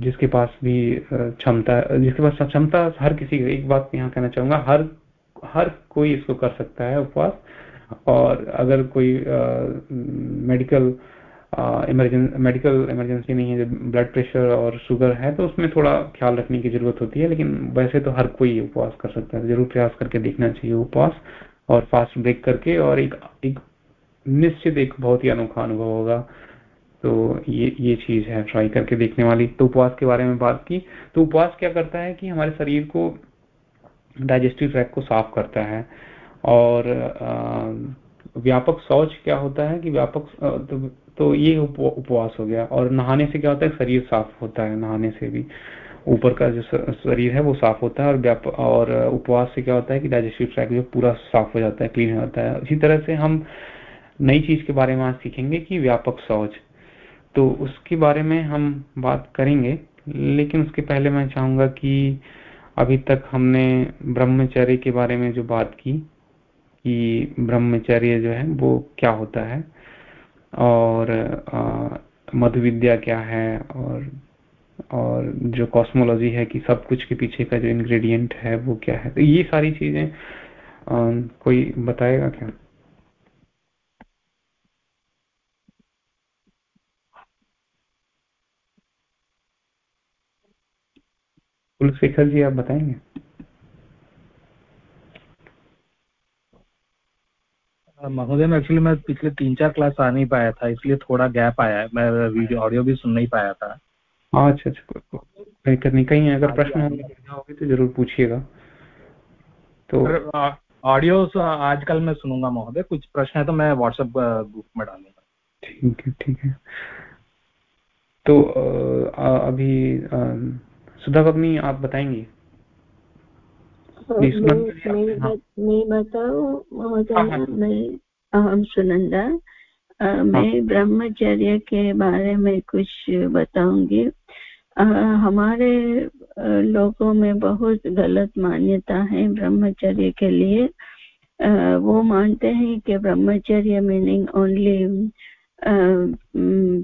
जिसके पास भी क्षमता, जिसके पास क्षमता हर किसी, एक बात यहाँ कहना चाहूँगा, हर हर कोई इसको कर सकता है उपवास। और अगर कोई मेडिकल मेडिकल इमरजेंसी नहीं है, जब ब्लड प्रेशर और शुगर है तो उसमें थोड़ा ख्याल रखने की ज़रूरत होती है, लेकिन वैसे तो हर कोई उपवास कर सकता है। ज़रूर प्रयास करके देखना चाहिए उपवास और फास्ट ब्रेक करके, और एक एक निश्चित एक बहुत ही अनोखा अनुभव होगा। तो ये ये चीज़ है ट्राई करके देखने वाली। तो उपवास के बारे में बात की। तो उपवास क्या करता है कि हमारे शरीर को डाइजेस्टिव ट्रैक को साफ़ करता है। और व्यापक शौच क्या होता है कि व्यापक तो, तो ये उपवास हो गया। और नहाने से क्या होता है? शरीर साफ़ होता है नहाने से भी। ऊपर का जो शरीर है वो साफ़ होता है और और उपवास से क्या होता है कि डाइजेस्टिव ट्रैक जो पूरा साफ़ हो जाता है क्लीन हो जाता है। इसी तरह से हम नई चीज़ के बारे में आज सीखेंगे कि व्यापक शौच। तो उसके बारे में हम बात करेंगे लेकिन उसके पहले मैं चाहूँगा कि अभी तक हमने ब्रह्मचर्य के बारे में जो बात की कि ब्रह्मचर्य जो है, वो क्या होता है? और मधु विद्या क्या है? और और जो कॉस्मोलॉजी है कि सब कुछ के पीछे का जो इंग्रेडिएंट है, वो क्या है? तो ये सारी चीज़ें कोई बताएगा क्या? कुलशेखर जी, आप बताएँगे? महोदय में एक्चुअली मैं पिछले तीन चार क्लास आ नहीं पाया था इसलिए थोड़ा गैप आया है। मैं वीडियो ऑडियो भी सुन नहीं पाया था। अच्छा अच्छा कोई दिक्कत नहीं। कहीं अगर प्रश्न होंगे तो ज़रूर पूछिएगा। तो ऑडियो आजकल मैं सुनूँगा महोदय। कुछ प्रश्न है तो मैं व्हाट्सएप ग्रुप में डालूँगा। ठीक है ठीक है। तो अभी सुधा भगनी आप बताएँगी हाँ, मैं हाँ। बताऊँ महोदय हाँ, मैं अहम सुनंदा मैं ब्रह्मचर्य के बारे में कुछ बताऊँगी हमारे लोगों में बहुत गलत मान्यता है ब्रह्मचर्य के लिए वो मानते हैं कि ब्रह्मचर्य मीनिंग ओनली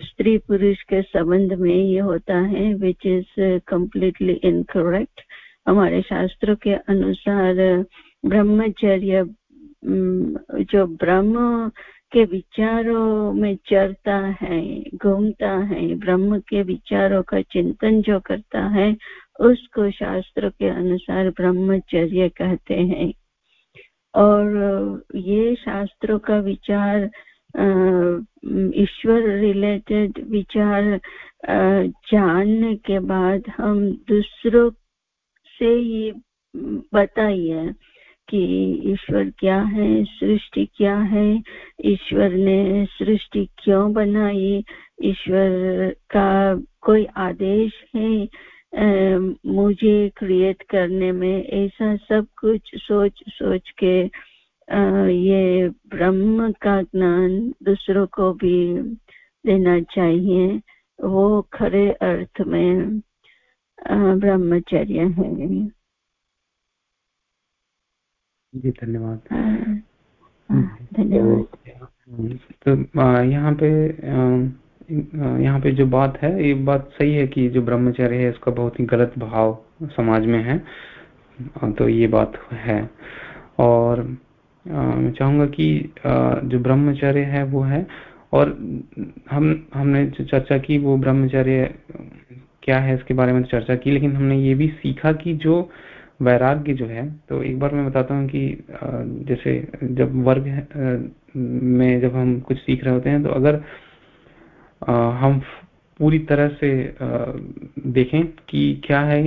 स्त्री पुरुष के संबंध में ये होता है विच इज़ कम्प्लीटली इनकरेक्ट हमारे शास्त्रों के अनुसार ब्रह्मचर्य जो ब्रह्म के विचारों में चरता है, घूमता है, ब्रह्म के विचारों का चिंतन जो करता है, उसको शास्त्र के अनुसार ब्रह्मचर्य कहते हैं। और ये शास्त्रों का विचार ईश्वर रिलेटेड विचार जानने के बाद हम दूसरों से ही बताइए कि ईश्वर क्या है सृष्टि क्या है? ईश्वर ने सृष्टि क्यों बनाई? ईश्वर का कोई आदेश है? आ, मुझे क्रिएट करने में ऐसा सब कुछ सोच सोच के आ, ये ब्रह्म का ज्ञान दूसरों को भी देना चाहिए वो खरे अर्थ में। ब्रह्मचर्य है जी धन्यवाद। धन्यवाद। तो, तो यहाँ पे यहाँ पे जो बात है ये बात सही है कि जो ब्रह्मचर्य है इसका बहुत ही गलत भाव समाज में है तो ये बात है। और मैं चाहूँगा कि जो ब्रह्मचर्य है वो है और हम हमने जो चर्चा की वो ब्रह्मचर्य क्या है इसके बारे में चर्चा की, लेकिन हमने ये भी सीखा कि जो वैराग्य जो है तो एक बार मैं बताता हूँ कि जैसे जब वर्ग में जब हम कुछ सीख रहे होते हैं तो अगर हम पूरी तरह से देखें कि क्या है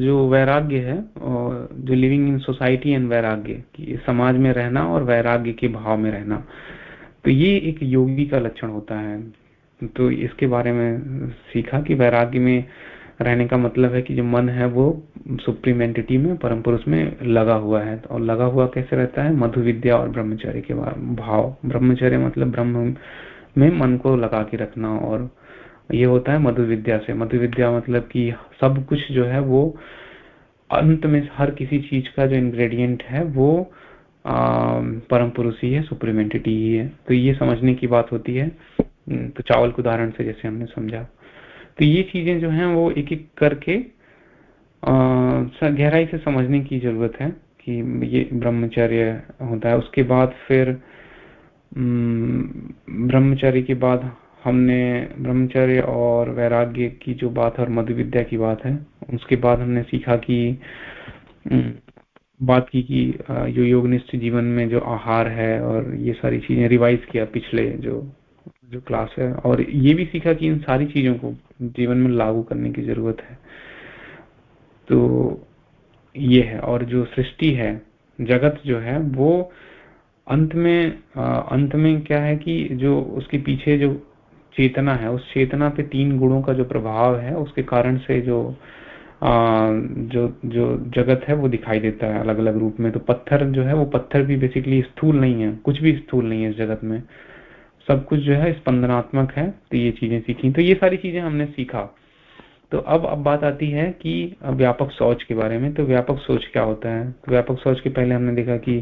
जो वैराग्य है जो लिविंग इन सोसाइटी एंड वैराग्य, कि समाज में रहना और वैराग्य के भाव में रहना तो ये एक योगी का लक्षण होता है। तो इसके बारे में सीखा कि वैराग्य में रहने का मतलब है कि जो मन है वो सुप्रीम एंटिटी में, परम पुरुष में लगा हुआ है। और लगा हुआ कैसे रहता है? मधु विद्या और ब्रह्मचर्य के भाव। ब्रह्मचर्य मतलब ब्रह्म में मन को लगा के रखना और ये होता है मधु विद्या से। मधु विद्या मतलब कि सब कुछ जो है वो अंत में हर किसी चीज़ का जो इंग्रेडिएंट है वो परम पुरुष ही है, सुप्रीम एंटिटी ही है। तो ये समझने की बात होती है तो चावल के उदाहरण से जैसे हमने समझा। तो ये चीज़ें जो हैं वो एक एक करके गहराई से समझने की ज़रूरत है कि ये ब्रह्मचर्य होता है। उसके बाद फिर ब्रह्मचर्य के बाद हमने, ब्रह्मचर्य और वैराग्य की जो बात है और मधु विद्या की बात है, उसके बाद हमने सीखा कि बात की कि जो योगनिष्ठ जीवन में जो आहार है और ये सारी चीज़ें रिवाइज किया पिछले जो जो क्लास है और ये भी सीखा कि इन सारी चीज़ों को जीवन में लागू करने की ज़रूरत है। तो ये है और जो सृष्टि है जगत जो है वो अंत में आ, अंत में क्या है कि जो उसके पीछे जो चेतना है उस चेतना पे तीन गुणों का जो प्रभाव है उसके कारण से जो आ, जो जो जगत है वो दिखाई देता है अलग अलग रूप में। तो पत्थर जो है वो पत्थर भी बेसिकली स्थूल नहीं है कुछ भी स्थूल नहीं है इस जगत में। सब कुछ जो है स्पंदनात्मक है तो ये चीज़ें सीखी। तो ये सारी चीज़ें हमने सीखा। तो अब अब बात आती है कि व्यापक सोच के बारे में। तो व्यापक सोच क्या होता है? तो व्यापक सोच के पहले हमने देखा कि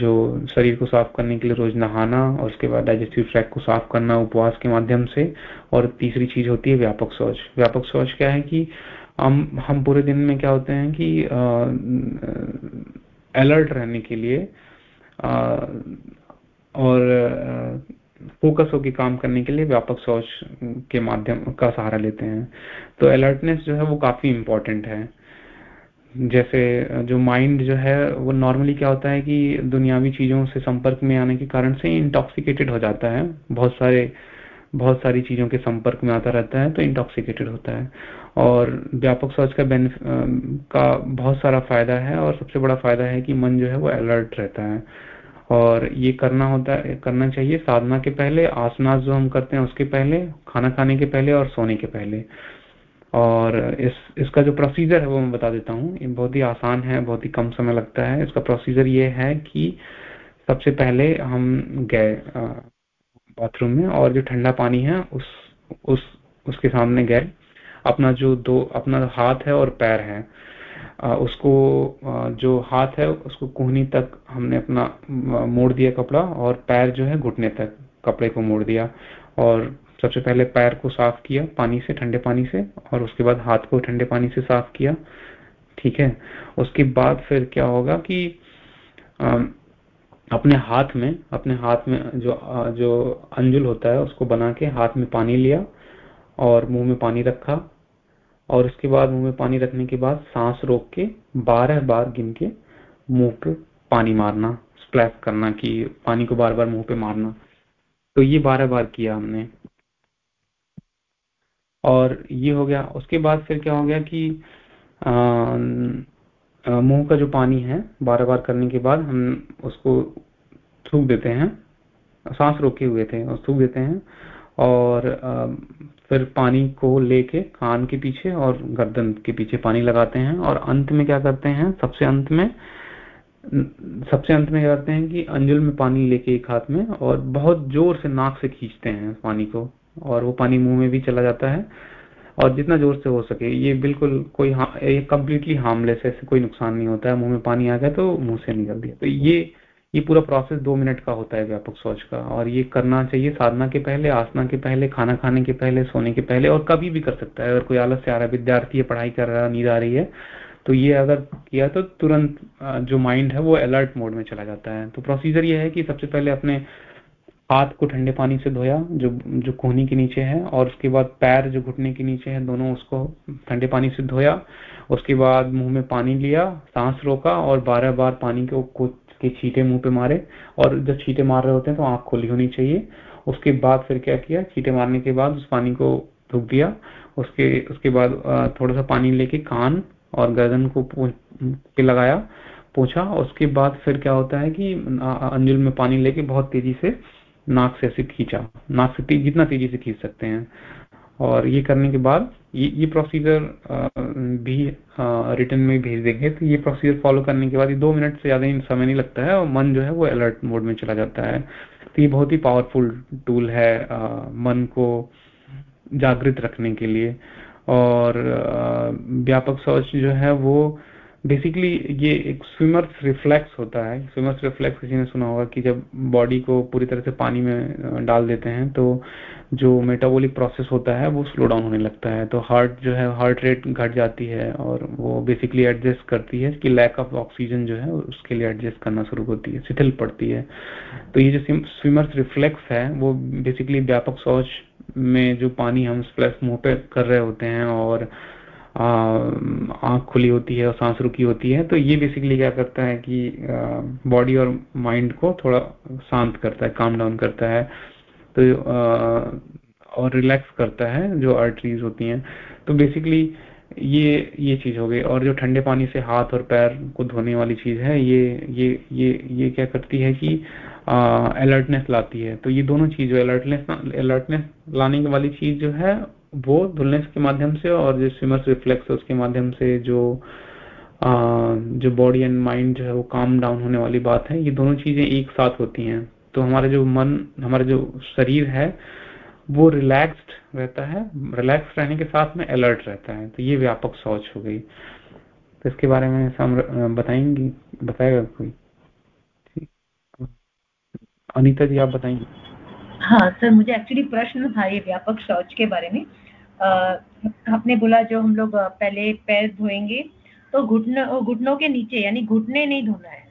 जो शरीर को साफ़ करने के लिए रोज नहाना और उसके बाद डाइजेस्टिव ट्रैक को साफ़ करना उपवास के माध्यम से। और तीसरी चीज़ होती है व्यापक सोच। व्यापक सोच क्या है कि हम हम पूरे दिन में क्या होते हैं कि अलर्ट रहने के लिए और फोकस होकर काम करने के लिए व्यापक सोच के माध्यम का सहारा लेते हैं। तो अलर्टनेस जो है वो काफ़ी इम्पोर्टेंट है। जैसे जो माइंड जो है वो नॉर्मली क्या होता है कि दुनियावी चीज़ों से संपर्क में आने के कारण से इंटॉक्सिकेटेड हो जाता है। बहुत सारे बहुत सारी चीज़ों के संपर्क में आता रहता है तो इंटॉक्सिकेटेड होता है। और व्यापक सोच का बेनिफ का बहुत सारा फ़ायदा है और सबसे बड़ा फ़ायदा है कि मन जो है वो अलर्ट रहता है। और ये करना होता है, करना चाहिए। साधना के पहले, आसनास जो हम करते हैं, उसके पहले, खाना खाने के पहले और सोने के पहले। और इस, इसका जो प्रोसीजर है, वो मैं बता देता हूँ। बहुत ही आसान है, बहुत ही कम समय लगता है। इसका प्रोसीजर ये है कि सबसे पहले हम गए बाथरूम में और जो ठंडा पानी है, उस उस, उसके सामने गए। अपना जो दो, अपना हाथ है और पैर है। उसको जो हाथ है, उसको कोहनी तक हमने अपना मोड़ दिया कपड़ा और पैर जो है घुटने तक कपड़े को मोड़ दिया और सबसे पहले पैर को साफ़ किया पानी से, ठंडे पानी से और उसके बाद हाथ को ठंडे पानी से साफ़ किया। ठीक है? उसके बाद फिर क्या होगा कि अपने हाथ में, अपने हाथ में जो जो अंजुल होता है उसको बना के हाथ में पानी लिया और मुँह में पानी रखा और उसके बाद मुँह में पानी रखने के बाद सांस रोक के बारह बार गिन के मुँह पे पानी मारना स्प्लैश करना कि पानी को बार बार मुँह पे मारना। तो ये बारह बार किया हमने। और ये हो गया। उसके बाद फिर क्या हो गया कि मुँह का जो पानी है, बारह बार करने के बाद हम उसको थूक देते हैं। सांस रोके हुए थे और थूक देते हैं। और फिर पानी को लेके कान के पीछे और गर्दन के पीछे पानी लगाते हैं और अंत में क्या करते हैं, सबसे अंत में, सबसे अंत में क्या करते हैं कि अंजुल में पानी लेके एक हाथ में और बहुत ज़ोर से नाक से खींचते हैं पानी को और वो पानी मुँह में भी चला जाता है और जितना ज़ोर से हो सके, ये बिल्कुल कोई ये कम्प्लीटली हार्मलेस है कोई नुकसान नहीं होता है, मुँह में पानी आ गया तो मुँह से निकल दिया। तो ये ये पूरा प्रोसेस दो मिनट का होता है व्यापक सोच का। और ये करना चाहिए साधना के पहले, आसना के पहले, खाना खाने के पहले, सोने के पहले और कभी भी कर सकता है। अगर कोई आलस से आ रहा है, विद्यार्थी है, पढ़ाई कर रहा नींद आ रही है तो ये अगर किया तो तुरंत जो माइंड है वो अलर्ट मोड में चला जाता है। तो प्रोसीजर ये है कि सबसे पहले अपने हाथ को ठंडे पानी से धोया, जो जो कोहनी के नीचे है, और उसके बाद पैर जो घुटने के नीचे है, दोनों उसको ठंडे पानी से धोया, उसके बाद मुँह में पानी लिया, सांस रोका और बारह बार पानी को के छींटे मुँह पे मारे और जब छीटे मार रहे होते हैं तो आँख खोली होनी चाहिए। उसके बाद फिर क्या किया? छीटे मारने के बाद उस पानी को धुक दिया। उसके उसके बाद थोड़ा सा पानी लेके कान और गर्दन को पे लगाया, पूछा। उसके बाद फिर क्या होता है कि अंजुल में पानी लेके बहुत तेज़ी से नाक से ऐसे खींचा। नाक से जितना तेज़ी से खींच सकते हैं। और ये करने के बाद ये प्रोसीजर भी रिटर्न में भेज देंगे। तो ये प्रोसीजर फॉलो करने के बाद ये दो मिनट से ज़्यादा समय नहीं लगता है और मन जो है वो अलर्ट मोड में चला जाता है। तो ये बहुत ही पावरफुल टूल है मन को जागृत रखने के लिए। और व्यापक सोच जो है वो बेसिकली ये एक स्विमर्स रिफ्लेक्स होता है। स्विमर्स रिफ्लेक्स किसी ने सुना होगा कि जब बॉडी को पूरी तरह से पानी में डाल देते हैं तो जो मेटाबॉलिक प्रोसेस होता है, वो स्लो डाउन होने लगता है। तो हार्ट जो है हार्ट रेट घट जाती है और वो बेसिकली एडजस्ट करती है कि लैक ऑफ़ ऑक्सीजन जो है, उसके लिए एडजस्ट करना शुरू होती है, शिथिल पड़ती है। तो ये जो स्विमर्स रिफ्लेक्स है, वो बेसिकली व्यापक शौच में जो पानी हम स्प्लैश मुँह पे कर रहे होते हैं और आँख खुली होती है और सांस रुकी होती है तो ये बेसिकली क्या करता है कि बॉडी और माइंड को थोड़ा शांत करता है काम डाउन करता है तो आ, और रिलैक्स करता है जो आर्टरीज होती हैं। तो बेसिकली ये ये चीज़ हो गई। और जो ठंडे पानी से हाथ और पैर को धोने वाली चीज़ है ये ये ये ये क्या करती है कि अलर्टनेस लाती है। तो ये दोनों चीज़ अलर्टनेस अलर्टनेस लाने वाली चीज़ जो है वो धुलने के माध्यम से और जो स्विमर्स रिफ्लेक्स है उसके माध्यम से जो आ, जो बॉडी एंड माइंड जो है वो काम डाउन होने वाली बात है ये दोनों चीज़ें एक साथ होती हैं। तो हमारा जो मन हमारा जो शरीर है वो रिलैक्स्ड रहता है रिलैक्स रहने के साथ में अलर्ट रहता है। तो ये व्यापक सोच हो गई। तो इसके बारे में हम बताएँगी बताएगा कोई? अनिता जी आप बताएँगे? हाँ सर मुझे एक्चुअली प्रश्न था ये व्यापक शौच के बारे में। आपने बोला जो हम लोग पहले पैर धोएँगे तो घुटनों घुटनों के नीचे यानी घुटने नहीं धोना है।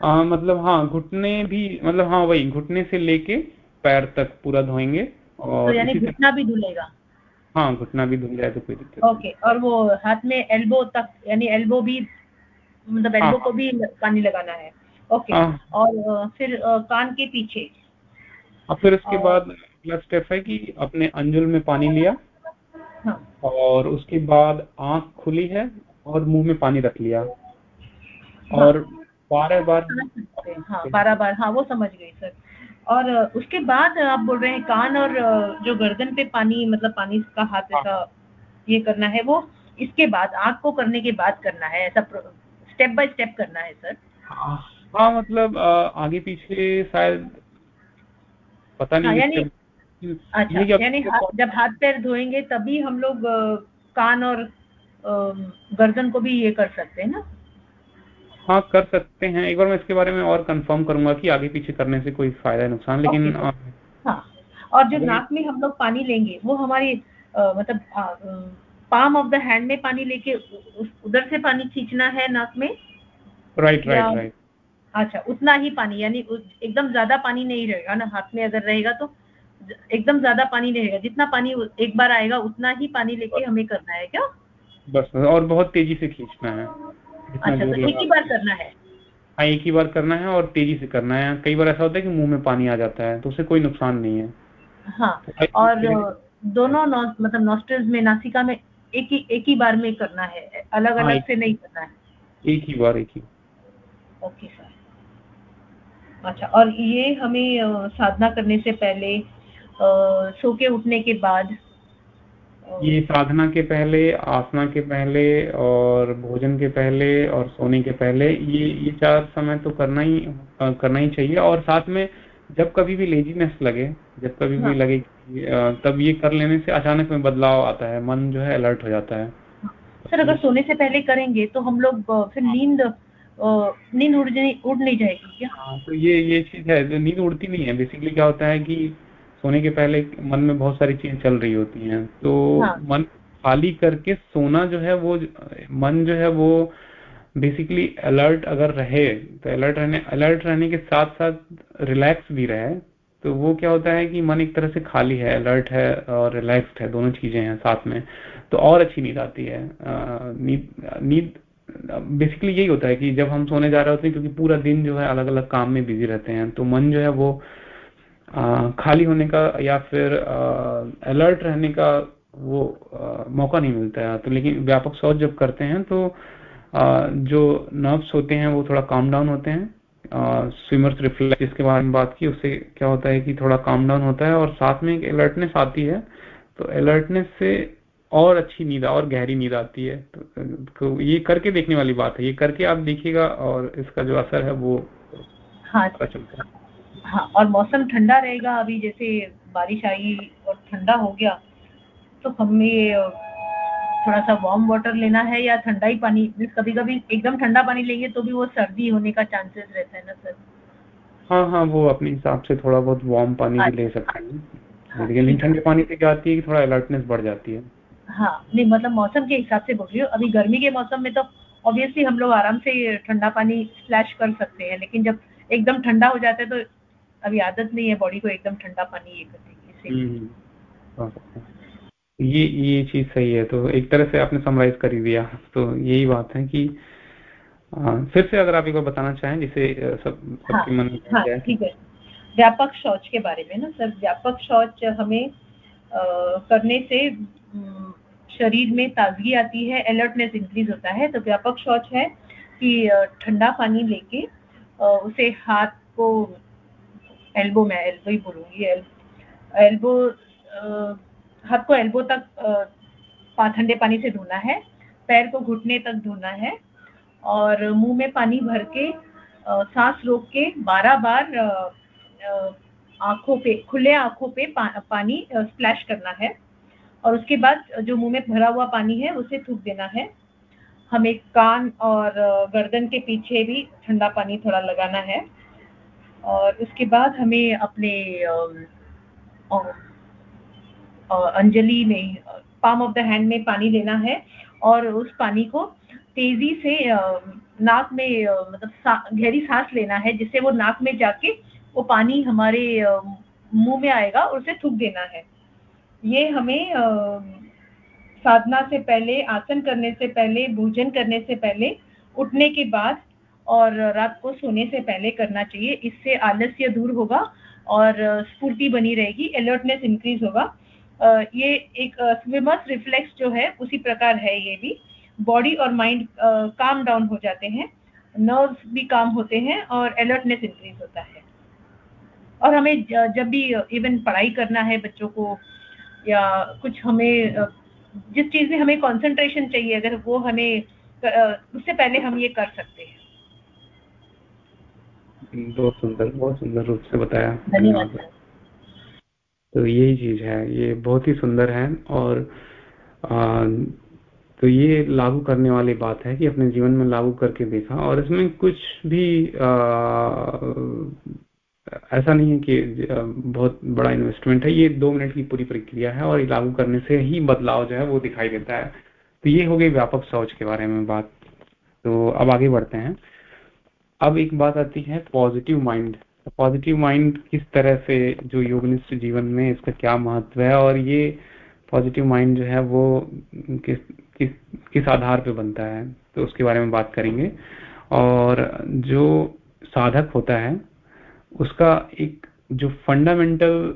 आ, मतलब हाँ घुटने भी मतलब हाँ वही घुटने से लेके पैर तक पूरा धोएँगे और तो यानी घुटना भी धुलेगा? हाँ घुटना भी धुल जाए तो कोई दिक्कत ओके और वो हाथ में एल्बो तक यानी एल्बो भी मतलब एल्बो हाँ। को भी पानी लगाना है। ओके हाँ। और फिर कान के पीछे। और फिर उसके बाद अगला स्टेप है कि अपने अंजुल में पानी लिया हाँ। और उसके बाद आँख खुली है और मुँह में पानी रख लिया हाँ। और बारह बार हाँ बारह बार हाँ वो समझ गई सर और उसके बाद आप बोल रहे हैं कान और जो गर्दन पे पानी मतलब पानी का हाथ हाँ। ऐसा ये करना है वो इसके बाद आँख को करने के बाद करना है ऐसा स्टेप बाय स्टेप करना है सर हाँ, हाँ मतलब आगे पीछे शायद पता नहीं हाँ, अच्छा यानी जब हाथ पैर धोएँगे तभी हम लोग कान और गर्दन को भी ये कर सकते हैं ना? हाँ कर सकते हैं। एक बार मैं इसके बारे में और कंफर्म करूँगा कि आगे पीछे करने से कोई फ़ायदा नुकसान लेकिन आ, हाँ और जो नाक में हम लोग पानी लेंगे वो हमारी मतलब पाम ऑफ़ द हैंड में पानी लेके उधर से पानी खींचना है नाक में? राइट राइट राइट अच्छा उतना ही पानी यानी एकदम ज़्यादा पानी नहीं रहेगा ना हाथ में अगर रहेगा तो? एकदम ज़्यादा पानी नहीं रहेगा। जितना पानी एक बार आएगा उतना ही पानी लेके हमें करना है क्या? बस और बहुत तेज़ी से खींचना है। अच्छा तो एक ही बार करना है? हाँ एक ही बार करना है और तेज़ी से करना है। कई बार ऐसा होता है कि मुँह में पानी आ जाता है तो उसे कोई नुकसान नहीं है। हाँ तो और दोनों मतलब नॉस्ट्रल्स में नासिका में एक ही एक ही बार में करना है। अलग अलग हाँ, से नहीं करना है। एक ही बार एक ही। Okay sir. अच्छा और ये हमें साधना करने से पहले सो के उठने के बाद ये साधना के पहले आसना के पहले और भोजन के पहले और सोने के पहले ये ये चार समय तो करना ही करना ही चाहिए। और साथ में जब कभी भी लेजीनेस लगे जब कभी हाँ. भी लगे तब ये कर लेने से अचानक में बदलाव आता है मन जो है अलर्ट हो जाता है। सर अगर सोने से पहले करेंगे तो हम लोग फिर नींद नींद उड़ उड़ नहीं जाएगी क्या? हाँ तो ये ये चीज़ है नींद उड़ती नहीं है। बेसिकली क्या होता है कि सोने के पहले मन में बहुत सारी चीज़ें चल रही होती हैं तो हाँ. मन खाली करके सोना जो है वो मन जो है वो बेसिकली अलर्ट अगर रहे तो अलर्ट रहने अलर्ट रहने के साथ साथ रिलैक्स भी रहे तो वो क्या होता है कि मन एक तरह से खाली है अलर्ट है और रिलैक्स्ड है दोनों चीज़ें हैं साथ में तो और अच्छी नींद आती है नींद नींद बेसिकली यही होता है कि जब हम सोने जा रहे होते हैं क्योंकि पूरा दिन जो है अलग अलग काम में बिज़ी रहते हैं तो मन जो है वो खाली होने का या फिर अलर्ट रहने का वो आ, मौका नहीं मिलता है तो लेकिन व्यापक शौच जब करते हैं तो आ, जो नर्व्स होते हैं वो थोड़ा काम डाउन होते हैं। स्विमर्स रिफ्लेक्स जिसके बारे में बात की उससे क्या होता है कि थोड़ा काम डाउन होता है और साथ में एक अलर्टनेस आती है। तो अलर्टनेस से और अच्छी नींद और गहरी नींद आती है। तो, तो ये करके देखने वाली बात है। ये करके आप देखिएगा और इसका जो असर है वो हाँ। चलता है। हाँ और मौसम ठंडा रहेगा अभी जैसे बारिश आई और ठंडा हो गया तो हमें थोड़ा सा वार्म वाटर लेना है या ठंडा ही पानी कभी कभी एकदम ठंडा पानी लेंगे तो भी वो सर्दी होने का चांसेस रहता है ना सर हाँ हाँ वो अपने हिसाब से थोड़ा बहुत वार्म पानी भी ले सकते हैं। हाँ, लेकिन ठंडे पानी से क्या आती है कि थोड़ा अलर्टनेस बढ़ जाती है। हाँ नहीं मतलब मौसम के हिसाब से बोल रही हूँ अभी गर्मी के मौसम में तो ऑब्वियसली हम लोग आराम से ठंडा पानी स्प्लैश कर सकते हैं लेकिन जब एकदम ठंडा हो जाता है तो अभी आदत नहीं है बॉडी को एकदम ठंडा पानी ये करने की हम्म, हाँ। ये ये चीज़ सही है तो एक तरह से आपने समराइज कर ही दिया। तो यही बात है कि आ, फिर से अगर आप एक बार बताना चाहें जिसे सब सबके हाँ, मन में हाँ, ठीक है। व्यापक शौच के बारे में ना सर व्यापक शौच हमें आ, करने से शरीर में ताजगी आती है अलर्टनेस इंक्रीज होता है। तो व्यापक शौच है कि ठंडा पानी लेके उसे हाथ को एल्बो मैं एल्बो ही बोलूँगी एल्बो हाथ को एल्बो तक ठंडे पानी से धोना है पैर को घुटने तक धोना है और मुँह में पानी भर के सांस रोक के बारह बार आँखों पे खुले आँखों पे पा, पानी स्प्लैश करना है और उसके बाद जो मुँह में भरा हुआ पानी है उसे थूक देना है। हमें कान और गर्दन के पीछे भी ठंडा पानी थोड़ा लगाना है। और उसके बाद हमें अपने अंजलि में पाम ऑफ़ द हैंड में पानी लेना है और उस पानी को तेज़ी से नाक में मतलब गहरी सांस लेना है जिससे वो नाक में जाके वो पानी हमारे मुँह में आएगा और उसे थूक देना है। ये हमें साधना से पहले, आसन करने से पहले, भोजन करने से पहले, उठने के बाद और रात को सोने से पहले करना चाहिए। इससे आलस्य दूर होगा और स्फूर्ति बनी रहेगी अलर्टनेस इंक्रीज होगा। ये एक स्विमर्स रिफ्लेक्स जो है, उसी प्रकार है ये भी। बॉडी और माइंड काम डाउन हो जाते हैं। नर्व्स भी काम होते हैं और अलर्टनेस इंक्रीज होता है। और हमें जब भी इवन पढ़ाई करना है बच्चों को या कुछ हमें जिस चीज़ में हमें कंसंट्रेशन चाहिए, अगर वो हमें उससे पहले हम ये कर सकते हैं। बहुत सुंदर बहुत सुंदर रूप से बताया धन्यवाद तो यही चीज़ है ये बहुत ही सुंदर है और आ, तो ये लागू करने वाली बात है कि अपने जीवन में लागू करके देखा और इसमें कुछ भी आ, ऐसा नहीं है कि बहुत बड़ा इन्वेस्टमेंट है ये दो मिनट की पूरी प्रक्रिया है और ये लागू करने से ही बदलाव जो है वो दिखाई देता है। तो ये हो गई व्यापक सोच के बारे में बात। तो अब आगे बढ़ते हैं। अब एक बात आती है पॉजिटिव माइंड पॉजिटिव माइंड किस तरह से जो योगनिष्ठ जीवन में इसका क्या महत्व है और ये पॉजिटिव माइंड जो है वो किस किस किस आधार पे बनता है? तो उसके बारे में बात करेंगे। और जो साधक होता है, उसका एक जो फंडामेंटल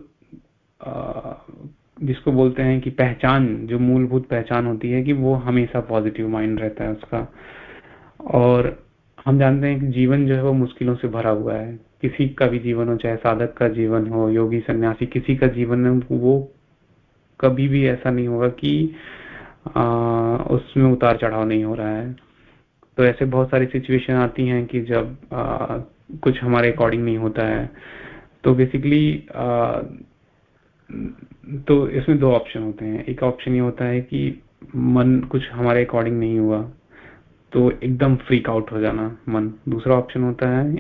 जिसको बोलते हैं कि पहचान, जो मूलभूत पहचान होती है कि वो हमेशा पॉजिटिव माइंड रहता है उसका। और हम जानते हैं कि जीवन जो है वो मुश्किलों से भरा हुआ है। किसी का भी जीवन हो चाहे साधक का जीवन हो योगी सन्यासी किसी का जीवन वो कभी भी ऐसा नहीं होगा कि उसमें उतार चढ़ाव नहीं हो रहा है। तो ऐसे बहुत सारी सिचुएशन आती हैं कि जब आ, कुछ हमारे अकॉर्डिंग नहीं होता है। तो बेसिकली तो इसमें दो ऑप्शन होते हैं। एक ऑप्शन ये होता है कि मन कुछ हमारे अकॉर्डिंग नहीं हुआ। तो एकदम फ्रीक आउट हो जाना मन। दूसरा ऑप्शन होता है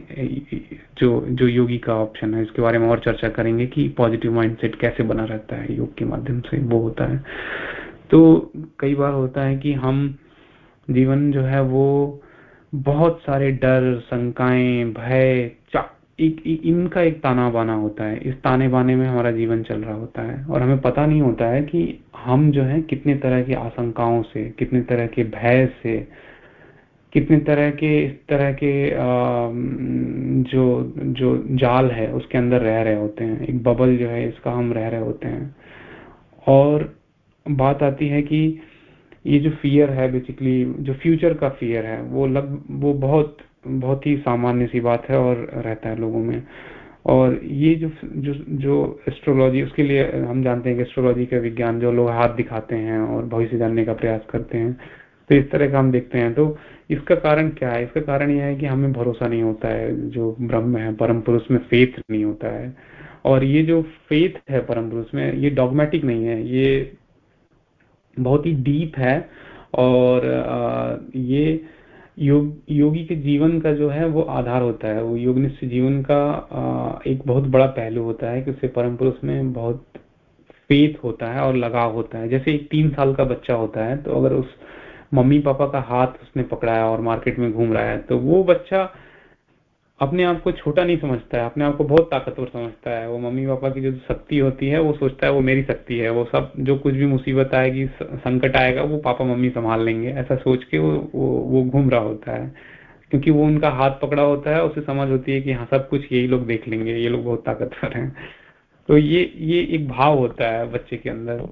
जो जो योगी का ऑप्शन है इसके बारे में और चर्चा करेंगे कि पॉजिटिव माइंडसेट कैसे बना रहता है योग के माध्यम से वो होता है। तो कई बार होता है कि हम जीवन जो है वो बहुत सारे डर शंकाएँ भय एक, एक इनका एक ताना बाना होता है। इस ताने बाने में हमारा जीवन चल रहा होता है और हमें पता नहीं होता है कि हम जो है कितने तरह की आशंकाओं से कितने तरह के भय से कितने तरह के इस तरह के जो जो जाल है, उसके अंदर रह रहे होते हैं। एक बबल जो है, इसका हम रह रहे होते हैं। और बात आती है कि ये जो फियर है बेसिकली जो फ्यूचर का फियर है, वो लग, वो बहुत बहुत ही सामान्य सी बात है और रहता है लोगों में। और ये जो जो जो एस्ट्रोलॉजी उसके लिए हम जानते हैं कि एस्ट्रोलॉजी का विज्ञान जो लोग हाथ दिखाते हैं और भविष्य जानने का प्रयास करते हैं तो इस तरह का हम देखते हैं। तो इसका कारण क्या है? इसका कारण यह है कि हमें भरोसा नहीं होता है, जो ब्रह्म है, परम पुरुष में फेथ नहीं होता है। और ये जो फेथ है परम पुरुष में, ये डॉगमेटिक नहीं है, ये बहुत ही डीप है। और ये योग, योगी के जीवन का जो है, वो आधार होता है। वो योगनिष्ठ जीवन का एक बहुत बड़ा पहलू होता है कि उससे परम पुरुष में बहुत फेथ होता है और लगाव होता है। जैसे एक तीन साल का बच्चा होता है तो अगर उस मम्मी पापा का हाथ उसने पकड़ाया और मार्केट में घूम रहा है तो वो बच्चा अपने आप को छोटा नहीं समझता है अपने आप को बहुत ताकतवर समझता है। वो मम्मी पापा की जो शक्ति होती है वो सोचता है वो मेरी शक्ति है वो सब जो कुछ भी मुसीबत आएगी संकट आएगा वो पापा मम्मी संभाल लेंगे। ऐसा सोच के वो वो, वो घूम रहा होता है क्योंकि वो उनका हाथ पकड़ा होता है उसे समझ होती है कि हाँ सब कुछ यही लोग देख लेंगे ये लोग बहुत ताकतवर हैं। तो ये ये एक भाव होता है बच्चे के अंदर।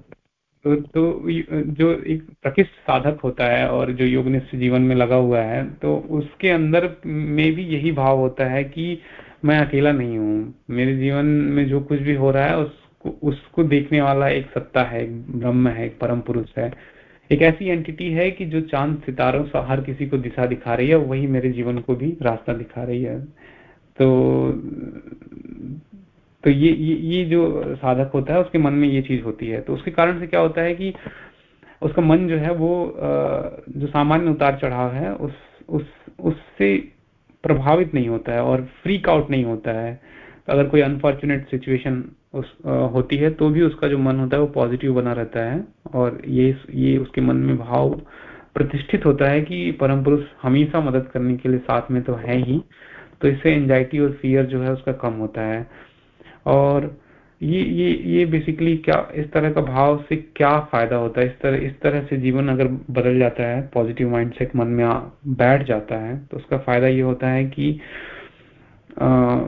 तो, तो जो एक प्रकृष्ट साधक होता है और जो योगनिष्ठ जीवन में लगा हुआ है तो उसके अंदर में भी यही भाव होता है कि मैं अकेला नहीं हूँ। मेरे जीवन में जो कुछ भी हो रहा है उसको उसको देखने वाला एक सत्ता है एक ब्रह्म है एक परम पुरुष है। एक ऐसी एंटिटी है कि जो चाँद सितारों से हर किसी को दिशा दिखा रही है वही मेरे जीवन को भी रास्ता दिखा रही है। तो तो ये ये जो साधक होता है, उसके मन में ये चीज़ होती है। तो उसके कारण से क्या होता है कि उसका मन जो है वो जो सामान्य उतार चढ़ाव है, उस उस, उससे प्रभावित नहीं होता है और फ्रीक आउट नहीं होता है। तो अगर कोई अनफॉर्चुनेट सिचुएशन उस होती है तो भी उसका जो मन होता है वो पॉजिटिव बना रहता है और ये ये उसके मन में भाव प्रतिष्ठित होता है कि परम पुरुष हमेशा मदद करने के लिए साथ में तो है ही। तो इससे एंजाइटी और फियर जो है उसका कम होता है। और ये ये ये बेसिकली क्या इस तरह का भाव से क्या फ़ायदा होता है? इस तरह इस तरह से जीवन अगर बदल जाता है पॉजिटिव माइंडसेट मन में बैठ जाता है तो उसका फ़ायदा ये होता है कि आ,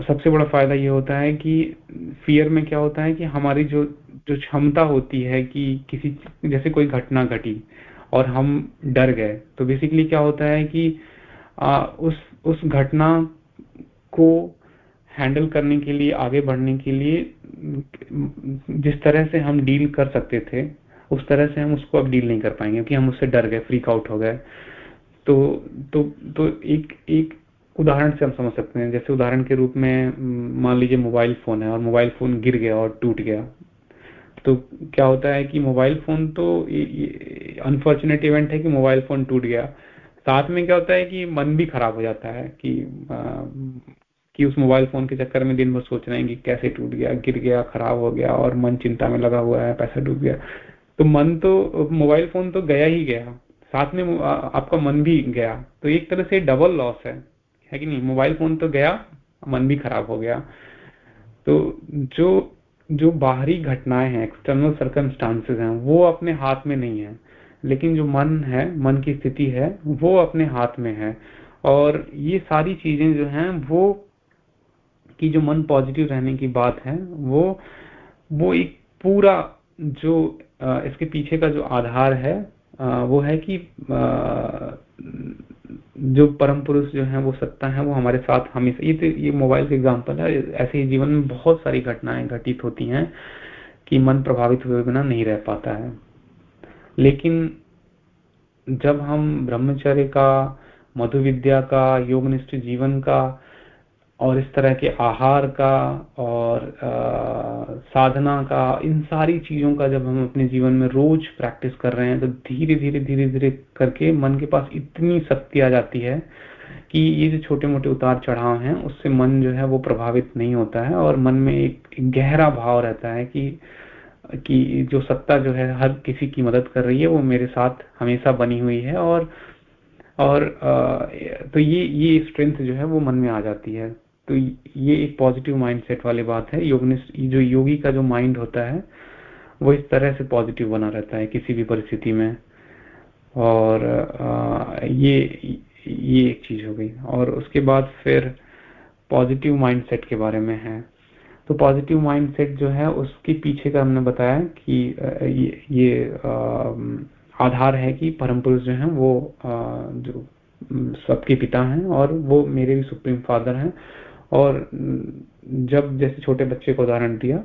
सबसे बड़ा फ़ायदा ये होता है कि फियर में क्या होता है कि हमारी जो जो क्षमता होती है कि किसी जैसे कोई घटना घटी और हम डर गए तो बेसिकली क्या होता है कि आ, उस उस घटना को हैंडल करने के लिए, आगे बढ़ने के लिए, जिस तरह से हम डील कर सकते थे, उस तरह से हम उसको अब डील नहीं कर पाएँगे, क्योंकि हम उससे डर गए फ्रीक आउट हो गए। तो तो तो एक एक उदाहरण से हम समझ सकते हैं। जैसे उदाहरण के रूप में, मान लीजिए मोबाइल फ़ोन है और मोबाइल फ़ोन गिर गया और टूट गया। तो क्या होता है कि मोबाइल फ़ोन तो अनफॉर्चुनेट इवेंट है कि मोबाइल फ़ोन टूट गया। साथ में क्या होता है कि मन भी खराब हो जाता है कि कि उस मोबाइल फ़ोन के चक्कर में दिन भर सोच रहे हैं कि कैसे टूट गया, गिर गया, खराब हो गया और मन चिंता में लगा हुआ है, पैसा डूब गया। तो मन तो मोबाइल फ़ोन तो गया ही गया। साथ में आपका मन भी गया। तो एक तरह से डबल लॉस है। है कि नहीं? मोबाइल फ़ोन तो गया, मन भी खराब हो गया। तो जो जो बाहरी घटनाएँ हैं एक्सटर्नल सर्कमस्टांसेस हैं, वो अपने हाथ में नहीं है। लेकिन जो मन है, मन की स्थिति है, वो अपने हाथ में है। और ये सारी चीज़ें जो हैं, वो कि जो मन पॉजिटिव रहने की बात है, वो वो एक पूरा जो इसके पीछे का जो आधार है वो है कि जो परम पुरुष जो है, वो सत्ता है, वो हमारे साथ हमेशा, ये तो ये मोबाइल का एग्ज़ाम्पल है, ऐसे ही जीवन में बहुत सारी घटनाएँ घटित होती हैं कि मन प्रभावित हुए बिना नहीं रह पाता है। लेकिन जब हम ब्रह्मचर्य का मधु विद्या का, योगनिष्ठ जीवन का और इस तरह के आहार का और आ, साधना का इन सारी चीज़ों का जब हम अपने जीवन में रोज प्रैक्टिस कर रहे हैं तो धीरे धीरे धीरे धीरे करके मन के पास इतनी शक्ति आ जाती है कि ये जो छोटे मोटे उतार चढ़ाव हैं उससे मन जो है वो प्रभावित नहीं होता है और मन में एक गहरा भाव रहता है कि कि जो सत्ता जो है हर किसी की मदद कर रही है वो मेरे साथ हमेशा बनी हुई है और और तो ये ये स्ट्रेंथ जो है वो मन में आ जाती है। तो ये एक पॉजिटिव माइंडसेट वाली बात है। योगनिष्ठ जो योगी का जो माइंड होता है वो इस तरह से पॉजिटिव बना रहता है किसी भी परिस्थिति में। और आ, ये ये एक चीज़ हो गई। और उसके बाद फिर पॉजिटिव माइंडसेट के बारे में है। तो पॉजिटिव माइंडसेट जो है उसके पीछे का हमने बताया कि ये, ये आधार है कि परम पुरुष जो है वो जो सबके पिता हैं और वो मेरे भी सुप्रीम फादर हैं। और जब जैसे छोटे बच्चे को उदाहरण दिया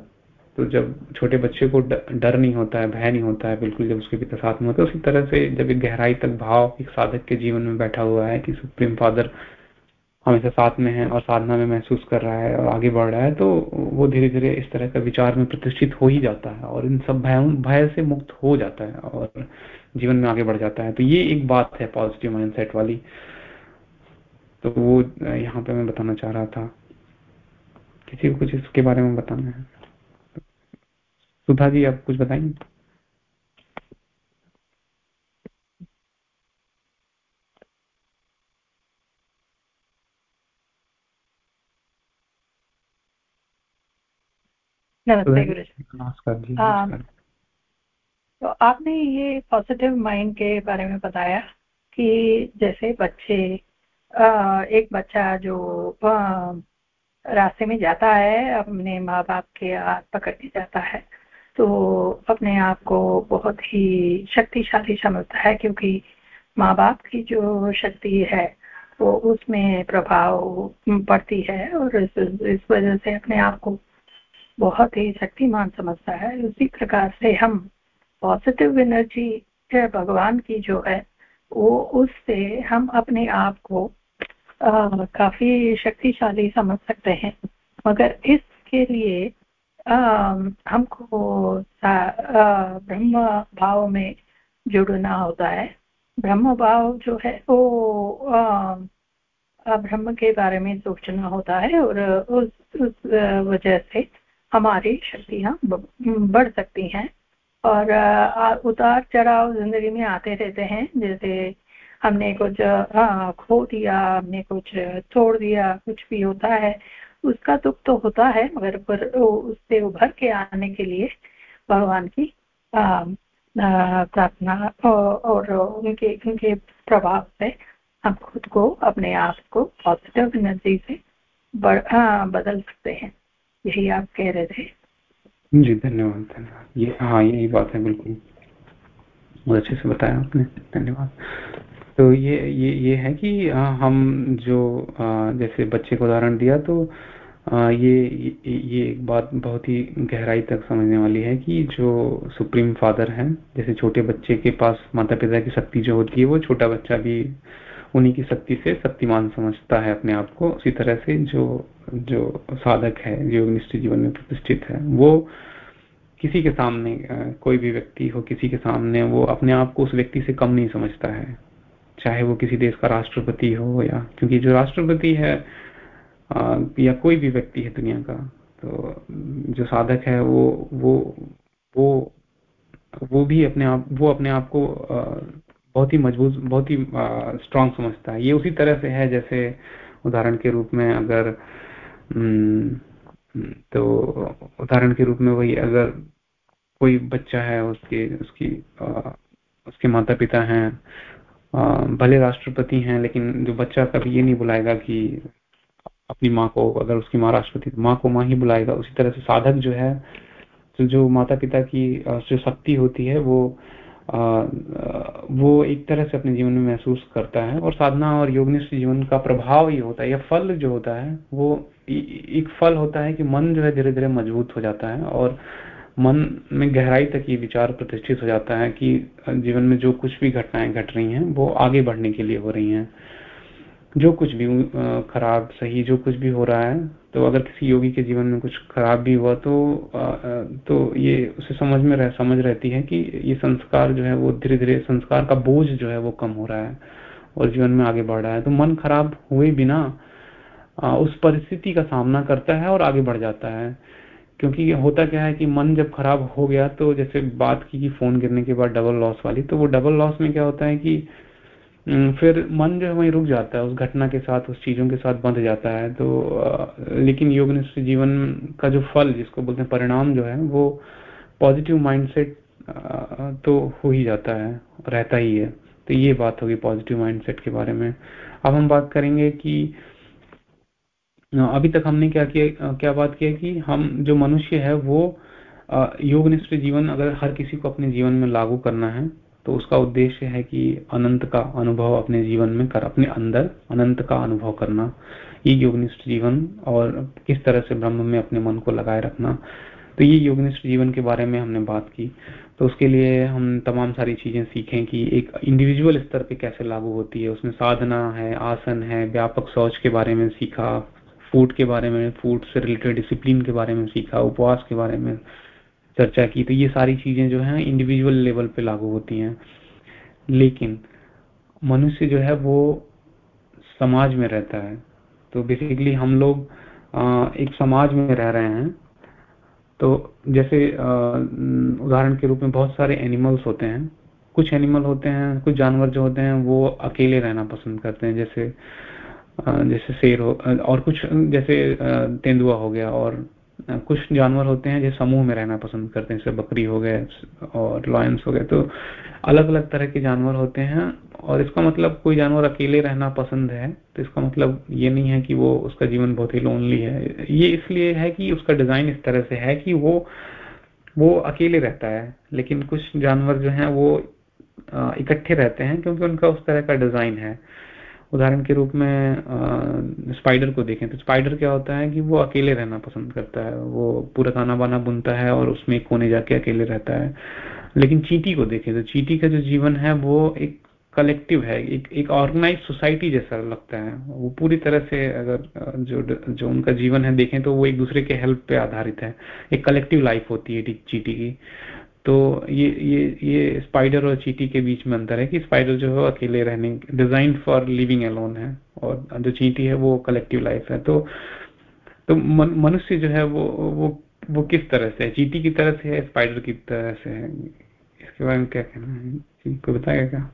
तो जब छोटे बच्चे को डर नहीं होता है, भय नहीं होता है, बिल्कुल जब उसके पिता साथ में होता है, उसी तरह से जब एक गहराई तक भाव एक साधक के जीवन में बैठा हुआ है कि सुप्रीम फादर हमेशा साथ में है और साधना में महसूस कर रहा है और आगे बढ़ रहा है तो वो धीरे धीरे इस तरह का विचार में प्रतिष्ठित हो ही जाता है और इन सब भय भय से मुक्त हो जाता है और जीवन में आगे बढ़ जाता है। तो ये एक बात है पॉजिटिव माइंडसेट वाली। तो वो यहाँ पे मैं बताना चाह रहा था। किसी को कुछ इसके बारे में बताना है? सुधा जी आप कुछ बताएँगे? नमस्कार जी नमस्कार। तो आपने ये पॉजिटिव माइंड के बारे में बताया कि जैसे बच्चे एक बच्चा जो रास्ते में जाता है अपने माँ बाप के हाथ पकड़ के जाता है तो अपने आप को बहुत ही शक्तिशाली समझता है क्योंकि माँ बाप की जो शक्ति है वो उसमें प्रभाव पड़ती है और इस, इस वजह से अपने आप को बहुत ही शक्तिमान समझता है। उसी प्रकार से हम पॉजिटिव एनर्जी भगवान की जो है वो उससे हम अपने आप को आ, काफ़ी शक्तिशाली समझ सकते हैं। मगर इसके लिए आ, हमको ब्रह्म भाव में जुड़ना होता है। ब्रह्म भाव जो है वो आ, ब्रह्म के बारे में सोचना होता है और उस, उस वजह से हमारी शक्तियाँ बढ़ सकती हैं। और उतार चढ़ाव ज़िंदगी में आते रहते हैं। जैसे हमने कुछ खो दिया, हमने कुछ छोड़ दिया, कुछ भी होता है, उसका दुख तो होता है, मगर पर उससे उभर के आने के लिए भगवान की प्रार्थना और उनके उनके प्रभाव से हम खुद को अपने आप को पॉजिटिव एनर्जी से बढ़ बदल सकते हैं। यही आप कह रहे थे। जी धन्यवाद धन्यवाद। ये हाँ यही बात है बिल्कुल। बहुत अच्छे से बताया आपने धन्यवाद। तो ये ये ये है कि आ, हम जो आ, जैसे बच्चे को उदाहरण दिया तो आ, ये ये एक बात बहुत ही गहराई तक समझने वाली है कि जो सुप्रीम फादर है जैसे छोटे बच्चे के पास माता पिता की शक्ति जो होती है वो छोटा बच्चा भी उन्हीं की शक्ति से शक्तिमान समझता है अपने आप को। उसी तरह से जो जो साधक है, जो निश्चित जीवन में प्रतिष्ठित है, वो किसी के सामने कोई भी व्यक्ति हो, किसी के सामने वो अपने आप को उस व्यक्ति से कम नहीं समझता है। चाहे वो किसी देश का राष्ट्रपति हो या, क्योंकि जो राष्ट्रपति है या कोई भी व्यक्ति है दुनिया का तो जो साधक है वो वो वो वो भी अपने आप, वो अपने आप को बहुत ही मज़बूत बहुत ही स्ट्रांग समझता है। ये उसी तरह से है जैसे उदाहरण के रूप में अगर तो उदाहरण के रूप में वही अगर कोई बच्चा है उसके उसकी आ, उसके माता पिता हैं भले राष्ट्रपति हैं लेकिन जो बच्चा कभी ये नहीं बुलाएगा कि अपनी माँ को अगर उसकी माँ राष्ट्रपति तो माँ को माँ ही बुलाएगा। उसी तरह से साधक जो है तो जो माता पिता की जो शक्ति होती है वो वो एक तरह से अपने जीवन में महसूस करता है और साधना और योगनिष्ठ जीवन का प्रभाव ये होता है, या फल जो होता है, वो एक फल होता है कि मन जो है धीरे धीरे मज़बूत हो जाता है और मन में गहराई तक ये विचार प्रतिष्ठित हो जाता है कि जीवन में जो कुछ भी घटनाएँ घट रही हैं, वो आगे बढ़ने के लिए हो रही हैं। जो कुछ भी खराब, सही जो कुछ भी हो रहा है तो अगर किसी योगी के जीवन में कुछ खराब भी हुआ तो तो ये उसे समझ में रह, समझ रहती है कि ये संस्कार जो है वो धीरे धीरे संस्कार का बोझ जो है वो कम हो रहा है और जीवन में आगे बढ़ रहा है। तो मन खराब हुए बिना उस परिस्थिति का सामना करता है और आगे बढ़ जाता है। क्योंकि होता क्या है कि मन जब खराब हो गया तो जैसे बात की कि फ़ोन गिरने के बाद डबल लॉस वाली तो वो डबल लॉस में क्या होता है कि फिर मन जो है वहीं रुक जाता है, उस घटना के साथ, उस चीज़ों के साथ बंध जाता है। तो लेकिन योग निष्ठ जीवन का जो फल, जिसको बोलते हैं परिणाम जो है, वो पॉजिटिव माइंडसेट तो हो ही जाता है, रहता ही है। तो ये बात होगी पॉजिटिव माइंडसेट के बारे में। अब हम बात करेंगे कि अभी तक हमने क्या किया क्या बात किया कि हम जो मनुष्य है वो योग निष्ठ जीवन अगर हर किसी को अपने जीवन में लागू करना है तो उसका उद्देश्य है कि अनंत का अनुभव अपने जीवन में कर, अपने अंदर अनंत का अनुभव करना। ये योगनिष्ठ जीवन और किस तरह से ब्रह्म में अपने मन को लगाए रखना। तो ये योगनिष्ठ जीवन के बारे में हमने बात की। तो उसके लिए हम तमाम सारी चीज़ें सीखें कि एक इंडिविजुअल स्तर पे कैसे लागू होती है। उसमें साधना है, आसन है, व्यापक सोच के बारे में सीखा फ़ूड के बारे में फ़ूड से रिलेटेड डिसिप्लिन के बारे में सीखा, उपवास के बारे में चर्चा की। तो ये सारी चीज़ें जो है इंडिविजुअल लेवल पे लागू होती हैं। लेकिन मनुष्य जो है, वो समाज में रहता है। तो बेसिकली हम लोग एक समाज में रह रहे हैं। तो जैसे उदाहरण के रूप में बहुत सारे एनिमल्स होते हैं। कुछ एनिमल होते हैं, कुछ जानवर जो होते हैं, वो अकेले रहना पसंद करते हैं। जैसे जैसे शेर हो, और कुछ, जैसे तेंदुआ हो गया, और कुछ जानवर होते हैं जो समूह में रहना पसंद करते हैं, जैसे बकरी हो गए और लॉयंस हो गए तो अलग अलग तरह के जानवर होते हैं और इसका मतलब कोई जानवर अकेले रहना पसंद है तो इसका मतलब ये नहीं है कि वो उसका जीवन बहुत ही लोनली है। ये इसलिए है कि उसका डिज़ाइन इस तरह से है कि वो वो अकेले रहता है, लेकिन कुछ जानवर जो है वो इकट्ठे रहते हैं क्योंकि उनका उस तरह का डिज़ाइन है। उदाहरण के रूप में स्पाइडर को देखें तो स्पाइडर क्या होता है कि वो अकेले रहना पसंद करता है। वो पूरा खाना बाना बुनता है और उसमें कोने जाके अकेले रहता है। लेकिन चीटी को देखें तो चीटी का जो जीवन है, वो एक कलेक्टिव है, एक एक ऑर्गेनाइज सोसाइटी जैसा लगता है। वो पूरी तरह से अगर जो जो उनका जीवन है, देखें तो वो एक दूसरे के हेल्प पे आधारित है। एक कलेक्टिव लाइफ होती है चीटी की। तो ये ये ये स्पाइडर और चीटी के बीच में अंतर है कि स्पाइडर जो है अकेले रहने डिज़ाइन फॉर लिविंग अलोन है और जो चीटी है वो कलेक्टिव लाइफ है। तो तो मनुष्य जो है वो वो वो किस तरह से है? चीटी की तरह से है स्पाइडर की तरह से है? इसके बारे में क्या कहना है? कोई बताएगा क्या?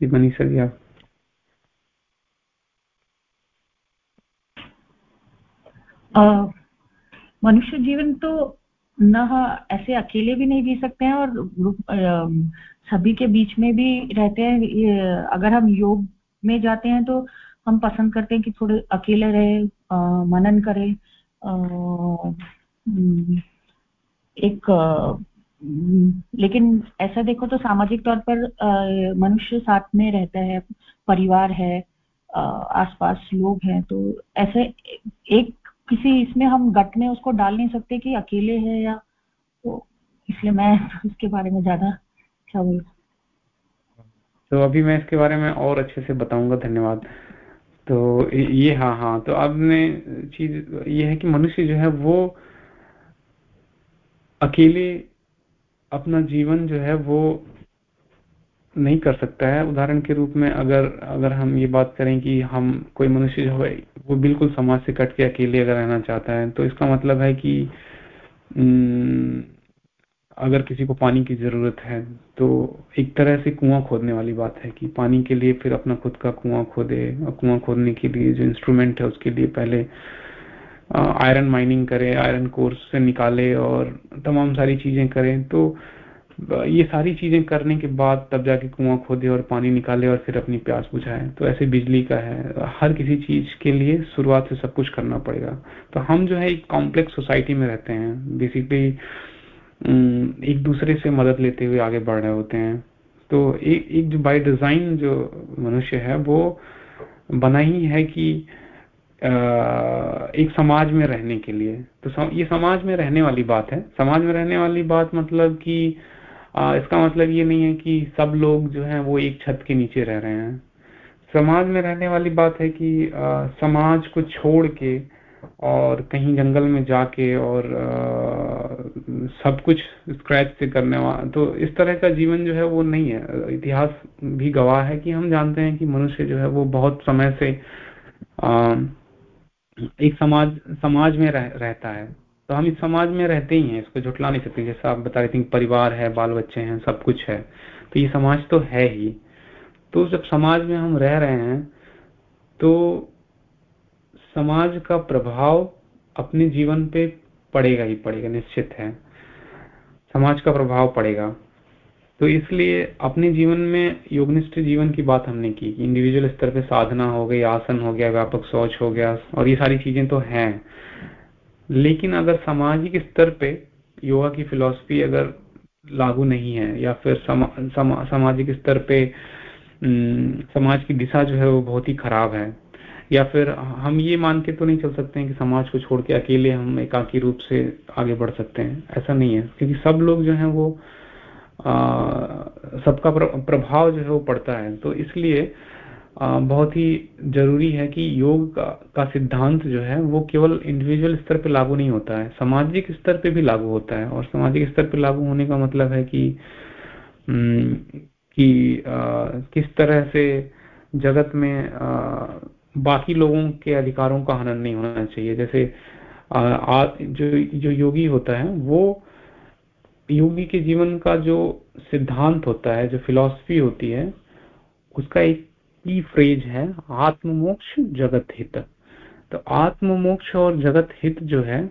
मनीषा जी, आप मनुष्य जीवन तो न ऐसे अकेले भी नहीं जी सकते हैं और ग्रुप सभी के बीच में भी रहते हैं। अगर हम योग में जाते हैं तो हम पसंद करते हैं कि थोड़े अकेले रहे आ, मनन करें एक आ, लेकिन ऐसा देखो तो सामाजिक तौर पर मनुष्य साथ में रहता है परिवार है आसपास लोग हैं तो ऐसे एक किसी इसमें हम गट में उसको डाल नहीं सकते कि अकेले है या तो इसलिए मैं (laughs) इसके बारे में ज़्यादा क्या बोल। तो अभी मैं इसके बारे में और अच्छे से बताऊँगा, धन्यवाद। तो ये हाँ हाँ तो अब ने चीज़ ये है कि मनुष्य जो है वो अकेले अपना जीवन जो है वो नहीं कर सकता है। उदाहरण के रूप में अगर अगर हम ये बात करें कि हम कोई मनुष्य जो है, वो बिल्कुल समाज से कट के अकेले अगर रहना चाहता है तो इसका मतलब है कि अगर किसी को पानी की ज़रूरत है तो एक तरह से कुआँ खोदने वाली बात है कि पानी के लिए फिर अपना खुद का कुआँ खोदे। और कुआँ खोदने के लिए जो इंस्ट्रूमेंट है, उसके लिए पहले आयरन माइनिंग करे आयरन कोर्स से निकाले और तमाम सारी चीज़ें करें। तो ये सारी चीज़ें करने के बाद तब जाके कुआँ खोदे और पानी निकाले और फिर अपनी प्यास बुझाए। तो ऐसे बिजली का है। हर किसी चीज़ के लिए शुरुआत से सब कुछ करना पड़ेगा। तो हम जो है एक कॉम्प्लेक्स सोसाइटी में रहते हैं। बेसिकली एक दूसरे से मदद लेते हुए आगे बढ़ रहे होते हैं। तो एक एक जो बाय डिज़ाइन जो मनुष्य है, वो बना ही है कि एक समाज में रहने के लिए। तो ये समाज में रहने वाली बात है। समाज में रहने वाली बात मतलब कि इसका मतलब ये नहीं है कि सब लोग जो हैं वो एक छत के नीचे रह रहे हैं। समाज में रहने वाली बात है कि आ, समाज को छोड़ के और कहीं जंगल में जाके और आ, सब कुछ स्क्रैच से करने वाला तो इस तरह का जीवन जो है वो नहीं है। इतिहास भी गवाह है कि हम जानते हैं कि मनुष्य जो है वो बहुत समय से आ, एक समाज समाज में रह, रहता है। तो हम इस समाज में रहते ही हैं, इसको झुटला नहीं सकते। जैसा आप बता रहे थे परिवार है बाल बच्चे हैं, सब कुछ है। तो ये समाज तो है ही। तो जब समाज में हम रह रहे हैं तो समाज का प्रभाव अपने जीवन पे पड़ेगा ही पड़ेगा, निश्चित है। समाज का प्रभाव पड़ेगा। तो इसलिए अपने जीवन में योगनिष्ठ जीवन की बात हमने की इंडिविजुअल स्तर पे साधना हो गई, आसन हो गया, व्यापक सोच हो गया, और ये सारी चीज़ें तो हैं। लेकिन अगर सामाजिक स्तर पे योगा की फिलॉसफी अगर लागू नहीं है या फिर समा, समा, सामाजिक स्तर पे समाज की दिशा जो है वो बहुत ही खराब है या फिर हम ये मान के तो नहीं चल सकते हैं कि समाज को छोड़ के अकेले हम एकाकी रूप से आगे बढ़ सकते हैं। ऐसा नहीं है क्योंकि सब लोग जो हैं वो सबका प्रभाव जो है वो पड़ता है। तो इसलिए बहुत ही ज़रूरी है कि योग का, का सिद्धांत जो है वो केवल इंडिविजुअल स्तर पर लागू नहीं होता है। सामाजिक स्तर पे भी लागू होता है और सामाजिक स्तर पे लागू होने का मतलब है कि कि आ, किस तरह से जगत में आ, बाकी लोगों के अधिकारों का हनन नहीं होना चाहिए। जैसे आ, आ, जो जो योगी होता है वो योगी के जीवन का जो सिद्धांत होता है जो फिलॉसफी होती है उसका एक की फ्रेज है आत्ममोक्ष जगत हित। तो आत्ममोक्ष और जगत हित जो है,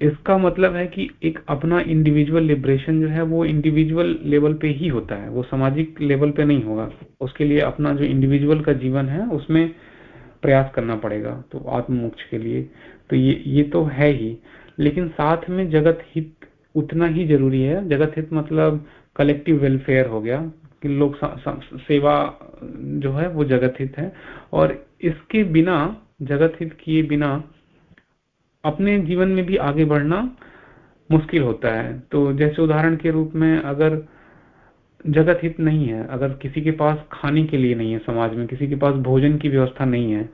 इसका मतलब है कि एक अपना इंडिविजुअल लिबरेशन जो है, वो इंडिविजुअल लेवल पे ही होता है, वो सामाजिक लेवल पे नहीं होगा। उसके लिए अपना जो इंडिविजुअल का जीवन है, उसमें प्रयास करना पड़ेगा तो आत्ममोक्ष के लिए। तो ये ये तो है ही। लेकिन साथ में जगत हित उतना ही ज़रूरी है। जगत हित मतलब कलेक्टिव वेलफेयर हो गया। कि लोग सेवा जो है वो जगत हित है। और इसके बिना, जगत हित किए बिना अपने जीवन में भी आगे बढ़ना मुश्किल होता है। तो जैसे उदाहरण के रूप में अगर जगत हित नहीं है, अगर किसी के पास खाने के लिए नहीं है समाज में, किसी के पास भोजन की व्यवस्था नहीं है,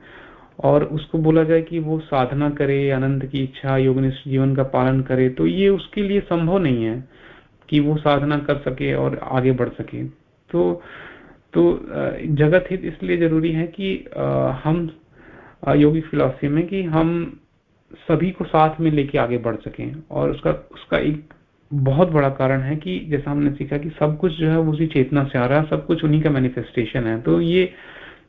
और उसको बोला जाए कि वो साधना करे, आनंद की इच्छा, योगनिष्ठ जीवन का पालन करे तो ये उसके लिए संभव नहीं है कि वो साधना कर सके और आगे बढ़ सके। तो तो जगत हित इसलिए ज़रूरी है कि हम योगी फिलोसफी में कि हम सभी को साथ में लेके आगे बढ़ सकें। और उसका उसका एक बहुत बड़ा कारण है कि जैसा हमने सीखा कि सब कुछ जो है उसी चेतना से आ रहा है, सब कुछ उन्हीं का मैनिफेस्टेशन है। तो ये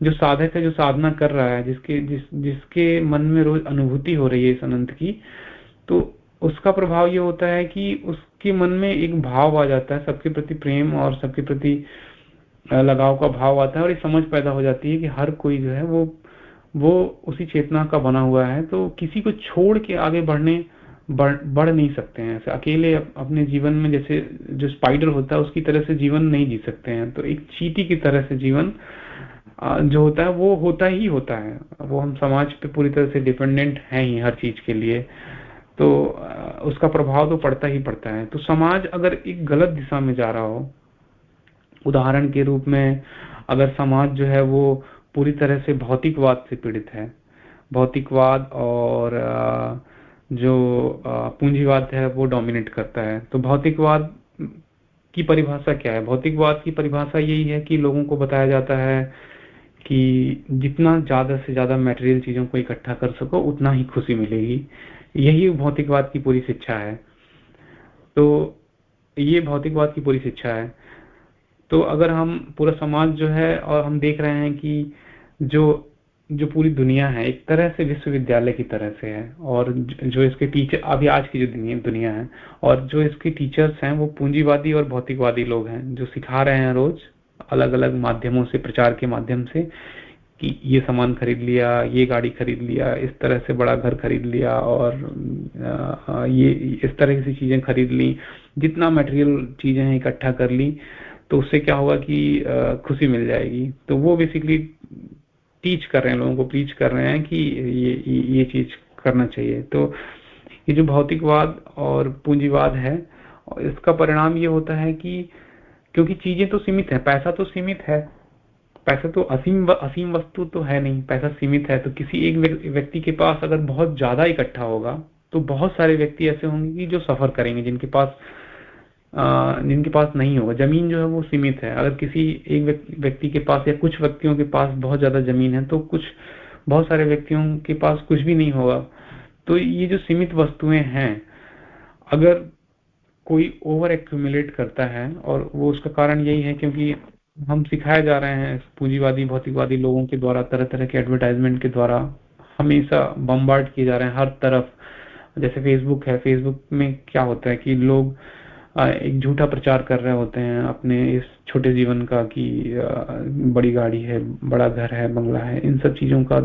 जो साधक है, जो साधना कर रहा है, जिसके, जिस, जिसके मन में रोज अनुभूति हो रही है इस अनंत की तो उसका प्रभाव ये होता है कि उसके मन में एक भाव आ जाता है सबके प्रति प्रेम और सबके प्रति लगाव का भाव आता है और ये समझ पैदा हो जाती है कि हर कोई जो है वो वो उसी चेतना का बना हुआ है। तो किसी को छोड़ के आगे बढ़ने, बढ़ बढ़ नहीं सकते हैं। ऐसे अकेले अपने जीवन में जैसे जो स्पाइडर होता है, उसकी तरह से जीवन नहीं जी सकते हैं। तो एक चीटी की तरह से जीवन जो होता है वो होता ही होता है। वो हम समाज पे पूरी तरह से डिपेंडेंट हैं ही हर चीज़ के लिए। तो उसका प्रभाव तो पड़ता ही पड़ता है। तो समाज अगर एक गलत दिशा में जा रहा हो उदाहरण के रूप में अगर समाज जो है वो पूरी तरह से भौतिकवाद से पीड़ित है, भौतिकवाद और जो पूंजीवाद है वो डोमिनेट करता है तो भौतिकवाद की परिभाषा क्या है? भौतिकवाद की परिभाषा यही है कि लोगों को बताया जाता है कि जितना ज़्यादा से ज़्यादा मटेरियल चीज़ों को इकट्ठा कर सको, उतना ही खुशी मिलेगी। यही भौतिकवाद की पूरी शिक्षा है। तो ये भौतिकवाद की पूरी शिक्षा है। तो अगर हम पूरा समाज जो है और हम देख रहे हैं कि जो जो पूरी दुनिया है, एक तरह से विश्वविद्यालय की तरह से है, और जो इसके टीचर अभी आज की जो दुनिया है, और जो इसके टीचर्स हैं, वो पूंजीवादी और भौतिकवादी लोग हैं, जो सिखा रहे हैं रोज अलग अलग माध्यमों से, प्रचार के माध्यम से, कि ये सामान खरीद लिया, ये गाड़ी खरीद लिया, इस तरह से बड़ा घर खरीद लिया, और ये, इस तरह की चीज़ें खरीद ली, जितना मटेरियल चीज़ें हैं इकट्ठा कर ली तो उससे क्या होगा कि खुशी मिल जाएगी। तो वो बेसिकली टीच कर रहे हैं, लोगों को प्रीच कर रहे हैं कि ये ये चीज़ करना चाहिए। तो ये जो भौतिकवाद और पूंजीवाद है, इसका परिणाम ये होता है कि क्योंकि चीज़ें तो सीमित है, पैसा तो सीमित है। पैसा तो असीम असीम वस्तु तो है नहीं, पैसा सीमित है। तो किसी एक व्यक्ति के पास अगर बहुत ज़्यादा इकट्ठा होगा तो बहुत सारे व्यक्ति ऐसे होंगे कि जो सफ़र करेंगे, जिनके पास जिनके पास नहीं होगा। ज़मीन जो है वो सीमित है। अगर किसी एक व्यक्ति के पास या कुछ व्यक्तियों के पास बहुत ज़्यादा ज़मीन है तो कुछ, बहुत सारे व्यक्तियों के पास कुछ भी नहीं होगा। तो ये जो सीमित वस्तुएँ हैं, अगर कोई ओवर एक्यूमुलेट करता है, और वो उसका कारण यही है क्योंकि हम सिखाए जा रहे हैं पूंजीवादी, भौतिकवादी लोगों के द्वारा तरह तरह के एडवर्टाइजमेंट के द्वारा, हमेशा बम्बार्ड किए जा रहे हैं हर तरफ़। जैसे फेसबुक है फेसबुक में क्या होता है कि लोग एक झूठा प्रचार कर रहे होते हैं अपने इस छोटे जीवन का कि बड़ी गाड़ी है बड़ा घर है बंगला है इन सब चीज़ों का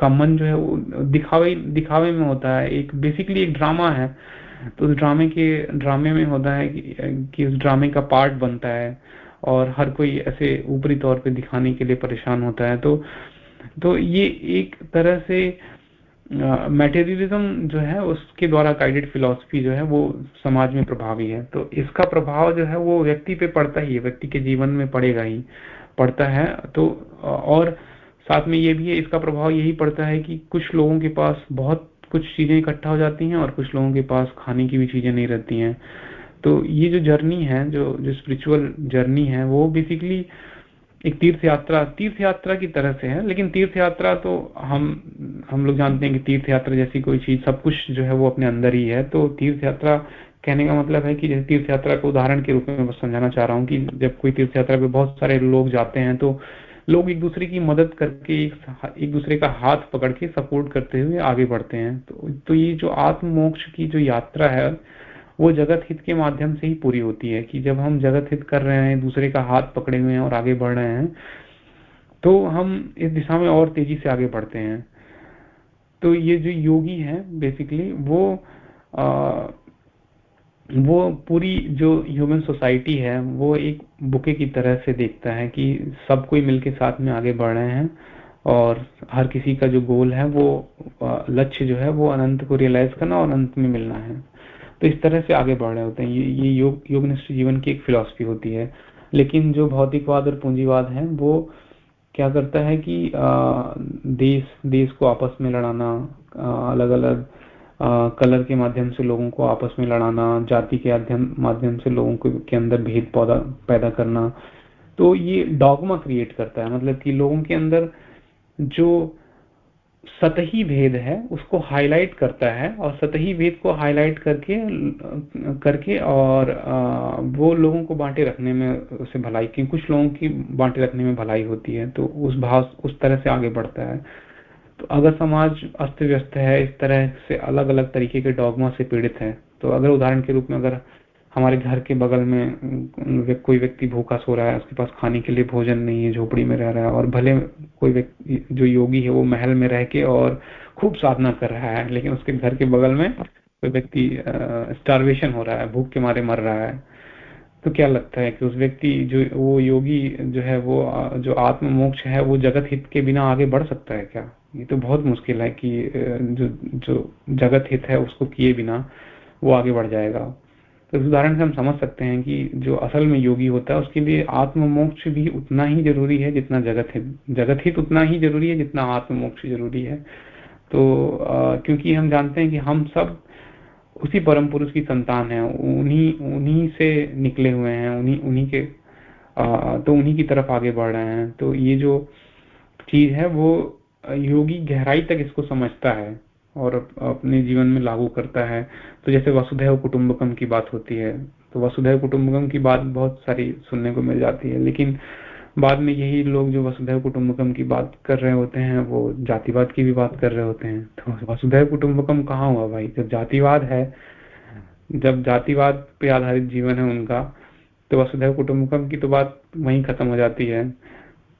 का मन जो है वो दिखावे दिखावे में होता है। एक बेसिकली एक ड्रामा है। तो उस ड्रामे के ड्रामे में होता है कि, कि उस ड्रामे का पार्ट बनता है और हर कोई ऐसे ऊपरी तौर पे दिखाने के लिए परेशान होता है। तो तो ये एक तरह से मेटेरियलिज्म जो है, उसके द्वारा गाइडेड फिलोसफी जो है, वो समाज में प्रभावी है। तो इसका प्रभाव जो है, वो व्यक्ति पे पड़ता ही है, व्यक्ति के जीवन में पड़ेगा ही, पड़ता है। तो और साथ में ये भी है, इसका प्रभाव यही पड़ता है कि कुछ लोगों के पास बहुत कुछ चीज़ें इकट्ठा हो जाती हैं और कुछ लोगों के पास खाने की भी चीज़ें नहीं रहती हैं। तो ये जो जर्नी है, जो जो स्पिरिचुअल जर्नी है, वो बेसिकली एक तीर्थ यात्रा तीर्थ यात्रा की तरह से है लेकिन तीर्थ यात्रा तो हम हम लोग जानते हैं कि तीर्थ यात्रा जैसी कोई चीज़ सब कुछ जो है वो अपने अंदर ही है। तो तीर्थ यात्रा कहने का मतलब है कि जैसे तीर्थ यात्रा को उदाहरण के रूप में समझाना चाह रहा हूँ कि जब कोई तीर्थ यात्रा पे बहुत सारे लोग जाते हैं तो लोग एक दूसरे की मदद करके एक, दूसरे का हाथ पकड़ के सपोर्ट करते हुए आगे बढ़ते हैं। तो, तो ये जो आत्म मोक्ष की जो यात्रा है वो जगत हित के माध्यम से ही पूरी होती है कि जब हम जगत हित कर रहे हैं दूसरे का हाथ पकड़े हुए हैं और आगे बढ़ रहे हैं तो हम इस दिशा में और तेज़ी से आगे बढ़ते हैं। तो ये जो योगी है बेसिकली वो आ, वो पूरी जो ह्यूमन सोसाइटी है वो एक बुके की तरह से देखता है कि सब कोई मिलके साथ में आगे बढ़ रहे हैं और हर किसी का जो गोल है वो लक्ष्य जो है वो अनंत को रियलाइज़ करना और अनंत में मिलना है। तो इस तरह से आगे बढ़ रहे होते हैं। ये ये योग, योगनिष्ठ जीवन की एक फिलोसफी होती है। लेकिन जो भौतिकवाद और पूंजीवाद है, वो क्या करता है कि देश देश को आपस में लड़ाना अलग अलग कलर के माध्यम से लोगों को आपस में लड़ाना, जाति के माध्यम से लोगों को, के अंदर भेद पौधा पैदा करना तो ये डॉगमा क्रिएट करता है। मतलब कि लोगों के अंदर जो सतही भेद है, उसको हाईलाइट करता है और सतही भेद को हाईलाइट करके करके और वो लोगों को बांटे रखने में उसे भलाई की, कुछ लोगों की बांटे रखने में भलाई होती है तो उस भाव, उस तरह से आगे बढ़ता है। तो अगर समाज अस्त व्यस्त है, इस तरह से अलग अलग तरीके के डॉगमा से पीड़ित है तो अगर उदाहरण के रूप में अगर हमारे घर के बगल में कोई व्यक्ति भूखा सो रहा है, उसके पास खाने के लिए भोजन नहीं है, झोपड़ी में रह रहा है, और भले कोई व्यक्ति, जो योगी है, वो महल में रह के और खूब साधना कर रहा है, लेकिन उसके घर के बगल में कोई व्यक्ति स्टारवेशन हो रहा है, भूख के मारे मर रहा है तो क्या लगता है कि उस व्यक्ति जो, वो योगी जो है, वो जो आत्म मोक्ष है, वो जगत हित के बिना आगे बढ़ सकता है क्या? ये तो बहुत मुश्किल है कि जो जो जगत हित है, उसको किए बिना वो आगे बढ़ जाएगा। तो इस उदाहरण से हम समझ सकते हैं कि जो असल में योगी होता है उसके लिए आत्ममोक्ष भी उतना ही ज़रूरी है जितना जगत हित जगत हित उतना ही ज़रूरी है जितना आत्ममोक्ष ज़रूरी है। तो आ, क्योंकि हम जानते हैं कि हम सब उसी परम पुरुष की संतान है। उन्हीं उन्हीं से निकले हुए हैं उन्हीं उन्हीं के आ, तो उन्हीं की तरफ़ आगे बढ़ रहे हैं। तो ये जो चीज़ है वो योगी गहराई तक इसको समझता है। और अपने जीवन में लागू करता है। तो जैसे वसुधैव कुटुंबकम की बात होती है तो वसुधैव कुटुंबकम की बात बहुत सारी सुनने को मिल जाती है, लेकिन बाद में यही लोग जो वसुधैव कुटुंबकम की बात कर रहे होते हैं, वो जातिवाद की भी बात कर रहे होते हैं। तो वसुधैव कुटुंबकम कहाँ हुआ भाई? जब जातिवाद है, जब जातिवाद पे आधारित जीवन है उनका तो वसुधैव कुटुंबकम की तो बात वहीं खत्म हो जाती है।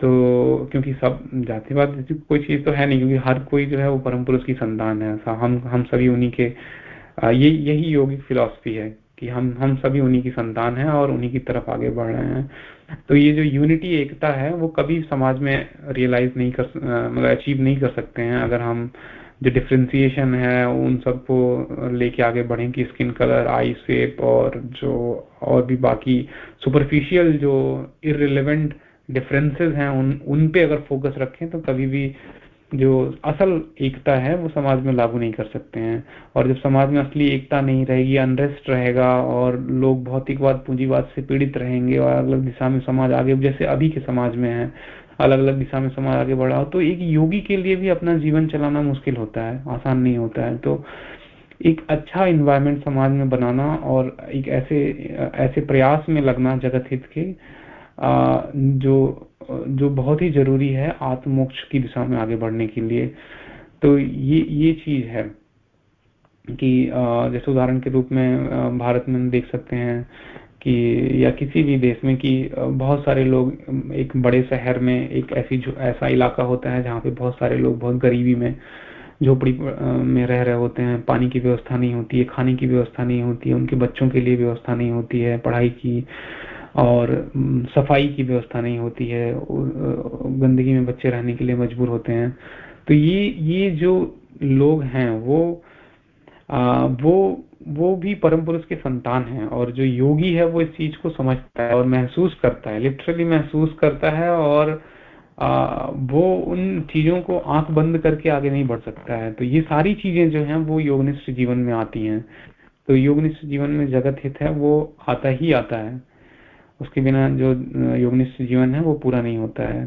तो क्योंकि सब जातिवाद कोई चीज़ तो है नहीं, क्योंकि हर कोई जो है वो परम पुरुष की संतान है। हम हम सभी उन्हीं के ये, यही योगिक फिलोसफी है कि हम हम सभी उन्हीं की संतान हैं और उन्हीं की तरफ़ आगे बढ़ रहे हैं। तो ये जो यूनिटी एकता है, वो कभी समाज में रियलाइज़ नहीं कर मतलब अचीव नहीं कर सकते हैं। अगर हम जो डिफ्रेंसिएशन है, उन सबको लेके आगे बढ़े कि स्किन कलर आई शेप और जो, और भी बाकी सुपरफिशियल जो इरेलीवेंट डिफरेंसेस हैं, उन उन पे अगर फोकस रखें तो कभी भी जो असल एकता है, वो समाज में लागू नहीं कर सकते हैं। और जब समाज में असली एकता नहीं रहेगी अनरेस्ट रहेगा, और लोग भौतिकवाद, पूंजीवाद से पीड़ित रहेंगे, और अलग अलग दिशा में समाज आगे, जैसे अभी के समाज में है अलग अलग दिशा में समाज आगे बढ़ा हो तो एक योगी के लिए भी अपना जीवन चलाना मुश्किल होता है, आसान नहीं होता है। तो एक अच्छा इन्वायरमेंट समाज में बनाना और एक ऐसे ऐसे प्रयास में लगना जगत हित के जो जो बहुत ही ज़रूरी है आत्मोक्ष की दिशा में आगे बढ़ने के लिए। तो ये ये चीज़ है कि जैसे उदाहरण के रूप में भारत में देख सकते हैं कि, या किसी भी देश में कि बहुत सारे लोग, एक बड़े शहर में एक ऐसी जो ऐसा इलाका होता है जहाँ पे बहुत सारे लोग बहुत गरीबी में, झोपड़ी में रह रहे होते हैं। पानी की व्यवस्था नहीं होती है, खाने की व्यवस्था नहीं होती है, उनके बच्चों के लिए व्यवस्था नहीं होती है, पढ़ाई की और सफ़ाई की व्यवस्था नहीं होती है गंदगी में बच्चे रहने के लिए मजबूर होते हैं। तो ये ये जो लोग हैं वो आ, वो वो भी परम पुरुष के संतान हैं और जो योगी है वो इस चीज़ को समझता है और महसूस करता है लिटरली महसूस करता है और आ, वो उन चीज़ों को आँख बंद करके आगे नहीं बढ़ सकता है। तो ये सारी चीज़ें जो हैं वो योगनिष्ठ जीवन में आती हैं। तो योगनिष्ठ जीवन में जगत हित है वो आता ही आता है। उसके बिना जो योगनिष्ठ जीवन है, वो पूरा नहीं होता है।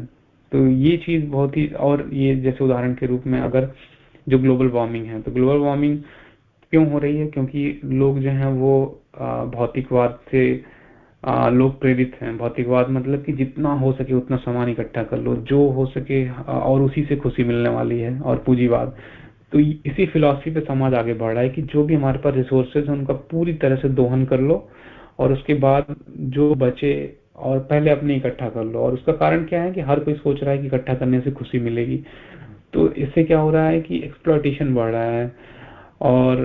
तो ये चीज़ बहुत ही, और ये जैसे उदाहरण के रूप में अगर जो ग्लोबल वार्मिंग है तो ग्लोबल वार्मिंग क्यों हो रही है? क्योंकि लोग जो हैं वो भौतिकवाद से लोग प्रेरित हैं। भौतिकवाद मतलब कि जितना हो सके उतना सामान इकट्ठा कर लो। जो हो सके और उसी से खुशी मिलने वाली है, और पूंजीवाद। तो इसी फिलॉसफी पे समाज आगे बढ़ रहा है कि जो भी हमारे पास रिसोर्सेज है, उनका पूरी तरह से दोहन कर लो और उसके बाद जो बचे और पहले अपने इकट्ठा कर लो। और उसका कारण क्या है कि हर कोई सोच रहा है कि इकट्ठा करने से खुशी मिलेगी। तो इससे क्या हो रहा है कि एक्सप्लॉयटेशन बढ़ रहा है और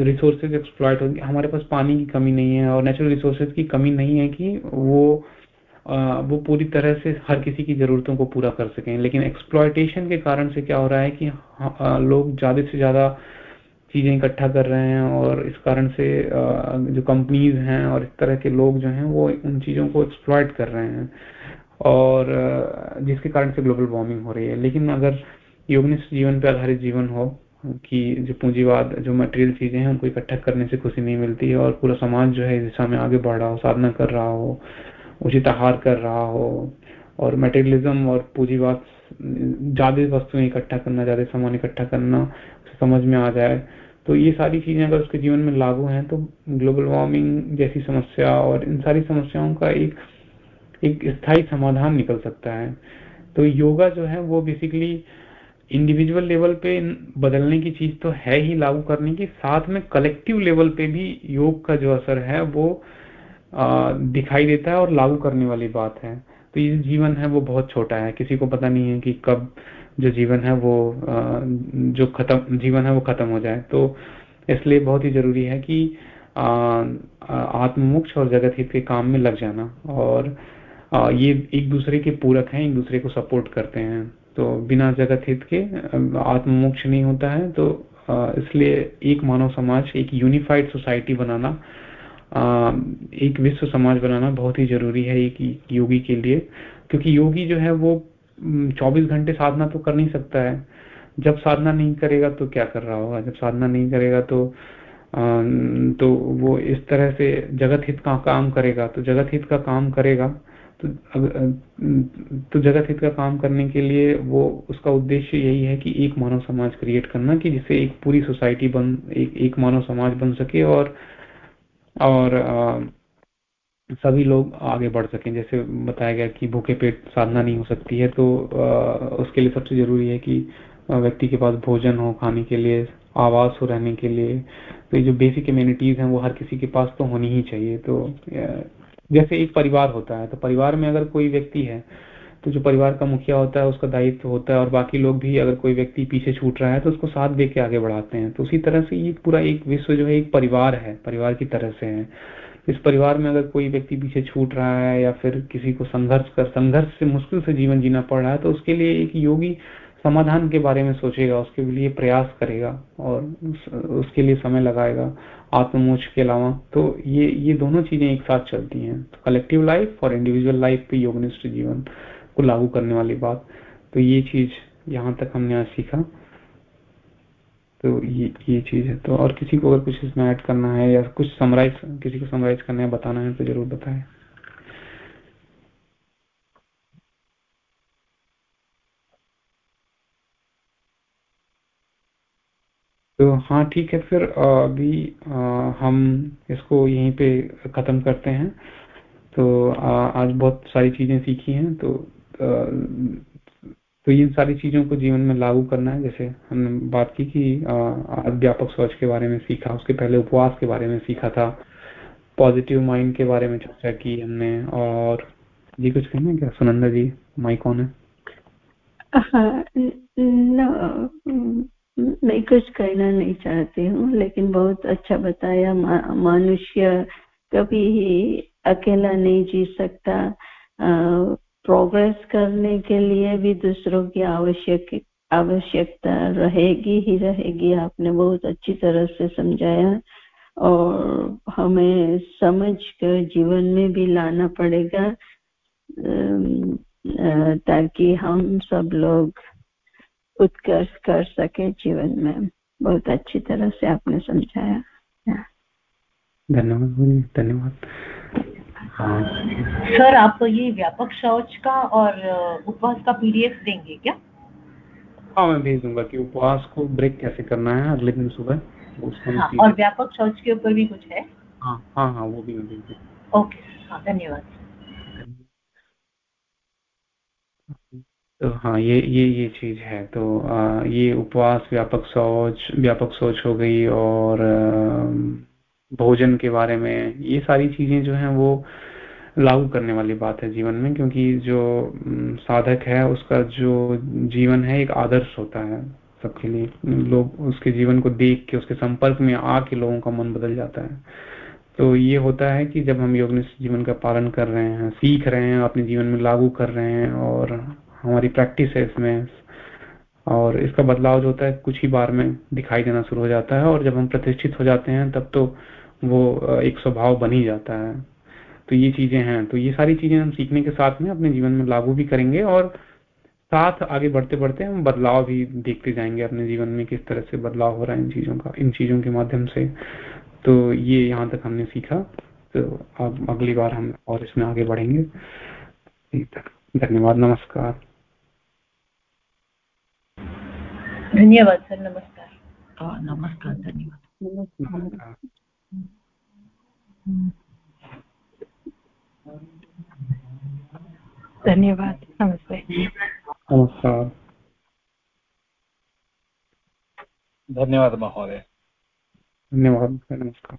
रिसोर्सेज एक्सप्लॉयट होंगे। हमारे पास पानी की कमी नहीं है और नेचुरल रिसोर्सेज की कमी नहीं है कि वो आ, वो पूरी तरह से हर किसी की जरूरतों को पूरा कर सकें। लेकिन एक्सप्लॉयटेशन के कारण से क्या हो रहा है कि आ, लोग ज़्यादा से ज़्यादा चीज़ें इकट्ठा कर रहे हैं और इस कारण से जो कंपनीज़ हैं और इस तरह के लोग जो हैं वो उन चीज़ों को एक्सप्लॉयट कर रहे हैं। और जिसके कारण से ग्लोबल वार्मिंग हो रही है। लेकिन अगर योगनिष्ठ जीवन पर आधारित जीवन हो, कि जो पूंजीवाद, जो मटेरियल चीज़ें हैं, उनको इकट्ठा करने से खुशी नहीं मिलती है और पूरा समाज जो है इस दिशा में आगे बढ़ रहा हो, साधना कर रहा हो, उचित आहार कर रहा हो, और मटेरियलिज्म और पूंजीवाद, ज़्यादा वस्तुएँ इकट्ठा करना, ज़्यादा सामान इकट्ठा करना समझ में आ जाए तो ये सारी चीज़ें अगर उसके जीवन में लागू हैं तो ग्लोबल वार्मिंग जैसी समस्या और इन सारी समस्याओं का एक एक स्थायी समाधान निकल सकता है। तो योगा जो है वो बेसिकली इंडिविजुअल लेवल पे बदलने की चीज़ तो है ही लागू करने की साथ में कलेक्टिव लेवल पे भी योग का जो असर है वो आ, दिखाई देता है और लागू करने वाली बात है। तो ये जीवन है वो बहुत छोटा है। किसी को पता नहीं है कि कब जो जीवन है वो जो खत्म, जीवन है वो खत्म हो जाए। तो इसलिए बहुत ही ज़रूरी है कि आत्ममोक्ष और जगत हित के काम में लग जाना। और ये एक दूसरे के पूरक हैं, एक दूसरे को सपोर्ट करते हैं। तो बिना जगत हित के आत्ममोक्ष नहीं होता है। तो इसलिए एक मानव समाज, एक यूनिफाइड सोसाइटी बनाना एक विश्व समाज बनाना बहुत ही ज़रूरी है एक योगी के लिए। क्योंकि योगी जो है वो 24 घंटे साधना तो कर नहीं सकता है। जब साधना नहीं करेगा तो क्या कर रहा होगा? जब साधना नहीं करेगा तो तो वो इस तरह से जगत हित का काम करेगा। तो जगत हित का काम करेगा। तो तो जगत हित का काम करने के लिए वो उसका उद्देश्य यही है कि एक मानव समाज क्रिएट करना कि जिससे एक पूरी सोसाइटी बन एक एक मानव समाज बन सके और और आ, सभी लोग आगे बढ़ सकें। जैसे बताया गया कि भूखे पेट साधना नहीं हो सकती है तो आ, उसके लिए सबसे ज़रूरी है कि व्यक्ति के पास भोजन हो खाने के लिए आवास हो रहने के लिए। तो ये जो बेसिक इम्यूनिटीज हैं वो हर किसी के पास तो होनी ही चाहिए। तो जैसे एक परिवार होता है तो परिवार में अगर कोई व्यक्ति है तो जो परिवार का मुखिया होता है उसका दायित्व होता है और बाकी लोग भी अगर कोई व्यक्ति पीछे छूट रहा है तो उसको साथ दे के आगे बढ़ाते हैं। तो उसी तरह से ये पूरा एक विश्व जो है एक परिवार है परिवार की तरह से है। इस परिवार में अगर कोई व्यक्ति पीछे छूट रहा है या फिर किसी को संघर्ष कर, संघर्ष से मुश्किल से जीवन जीना पड़ रहा है तो उसके लिए एक योगी समाधान के बारे में सोचेगा, उसके लिए प्रयास करेगा और उसके लिए समय लगाएगा, आत्ममोक्ष के अलावा। तो ये ये दोनों चीज़ें एक साथ चलती हैं। तो कलेक्टिव लाइफ और इंडिविजुअल लाइफ पे योगनिष्ठ जीवन को लागू करने वाली बात। तो ये चीज़ यहाँ तक हमने आज सीखा। तो ये ये चीज़ है। तो और किसी को अगर कुछ इसमें ऐड करना है या कुछ समराइज किसी को समराइज करना है, बताना है तो ज़रूर बताएँ। तो हाँ ठीक है, फिर अभी हम इसको यहीं पे खत्म करते हैं। तो आज बहुत सारी चीज़ें सीखी हैं तो तो इन सारी चीज़ों को जीवन में लागू करना है जैसे हमने बात की कि अध्यापक सोच के बारे में सीखा उसके पहले उपवास के बारे में सीखा था पॉजिटिव माइंड के बारे में चर्चा की हमने और जी कुछ कहना क्या? सुनंदा जी माइक ऑन है। हाँ, मैं कुछ कहना नहीं चाहती हूँ लेकिन बहुत अच्छा बताया मनुष्य कभी ही अकेला नहीं जी सकता। प्रोग्रेस करने के लिए भी दूसरों की आवश्यक, आवश्यकता रहेगी ही रहेगी। आपने बहुत अच्छी तरह से समझाया। और हमें समझ कर जीवन में भी लाना पड़ेगा ताकि हम सब लोग उत्कर्ष कर सके जीवन में। बहुत अच्छी तरह से आपने समझाया। धन्यवाद धन्यवाद। सर आप ये व्यापक शौच का और उपवास का पीडीएफ देंगे क्या? हाँ मैं भेज दूँगा कि उपवास को ब्रेक कैसे करना है अगले दिन सुबह हाँ, और व्यापक शौच के ऊपर भी कुछ है? हाँ हाँ हाँ वो भी मैं भेज दूँगा। ओके हाँ धन्यवाद। तो हाँ ये ये ये चीज़ है तो आ, ये उपवास व्यापक सोच व्यापक सोच हो गई और आ, भोजन के बारे में, ये सारी चीज़ें जो हैं वो लागू करने वाली बात है जीवन में, क्योंकि जो साधक है, उसका जो जीवन है एक आदर्श होता है सबके लिए। लोग उसके जीवन को देख के, उसके संपर्क में आके लोगों का मन बदल जाता है। तो ये होता है कि जब हम योग जीवन का पालन कर रहे हैं, सीख रहे हैं, अपने जीवन में लागू कर रहे हैं, और हमारी प्रैक्टिस है इसमें, और इसका बदलाव जो होता है कुछ ही बार में दिखाई देना शुरू हो जाता है, और जब हम प्रतिष्ठित हो जाते हैं, तब तो वो एक स्वभाव बन ही जाता है। तो ये चीज़ें हैं। तो ये सारी चीज़ें हम सीखने के साथ में अपने जीवन में लागू भी करेंगे और साथ आगे बढ़ते बढ़ते हम बदलाव भी देखते जाएँगे अपने जीवन में किस तरह से बदलाव हो रहा है इन चीज़ों का इन चीज़ों के माध्यम से। तो ये यहाँ तक हमने सीखा। तो अब अगली बार हम और इसमें आगे बढ़ेंगे। धन्यवाद नमस्कार। धन्यवाद सर नमस्कार। नमस्कार धन्यवाद। धन्यवाद नमस्ते। नमस्कार। धन्यवाद महोदय। धन्यवाद नमस्कार।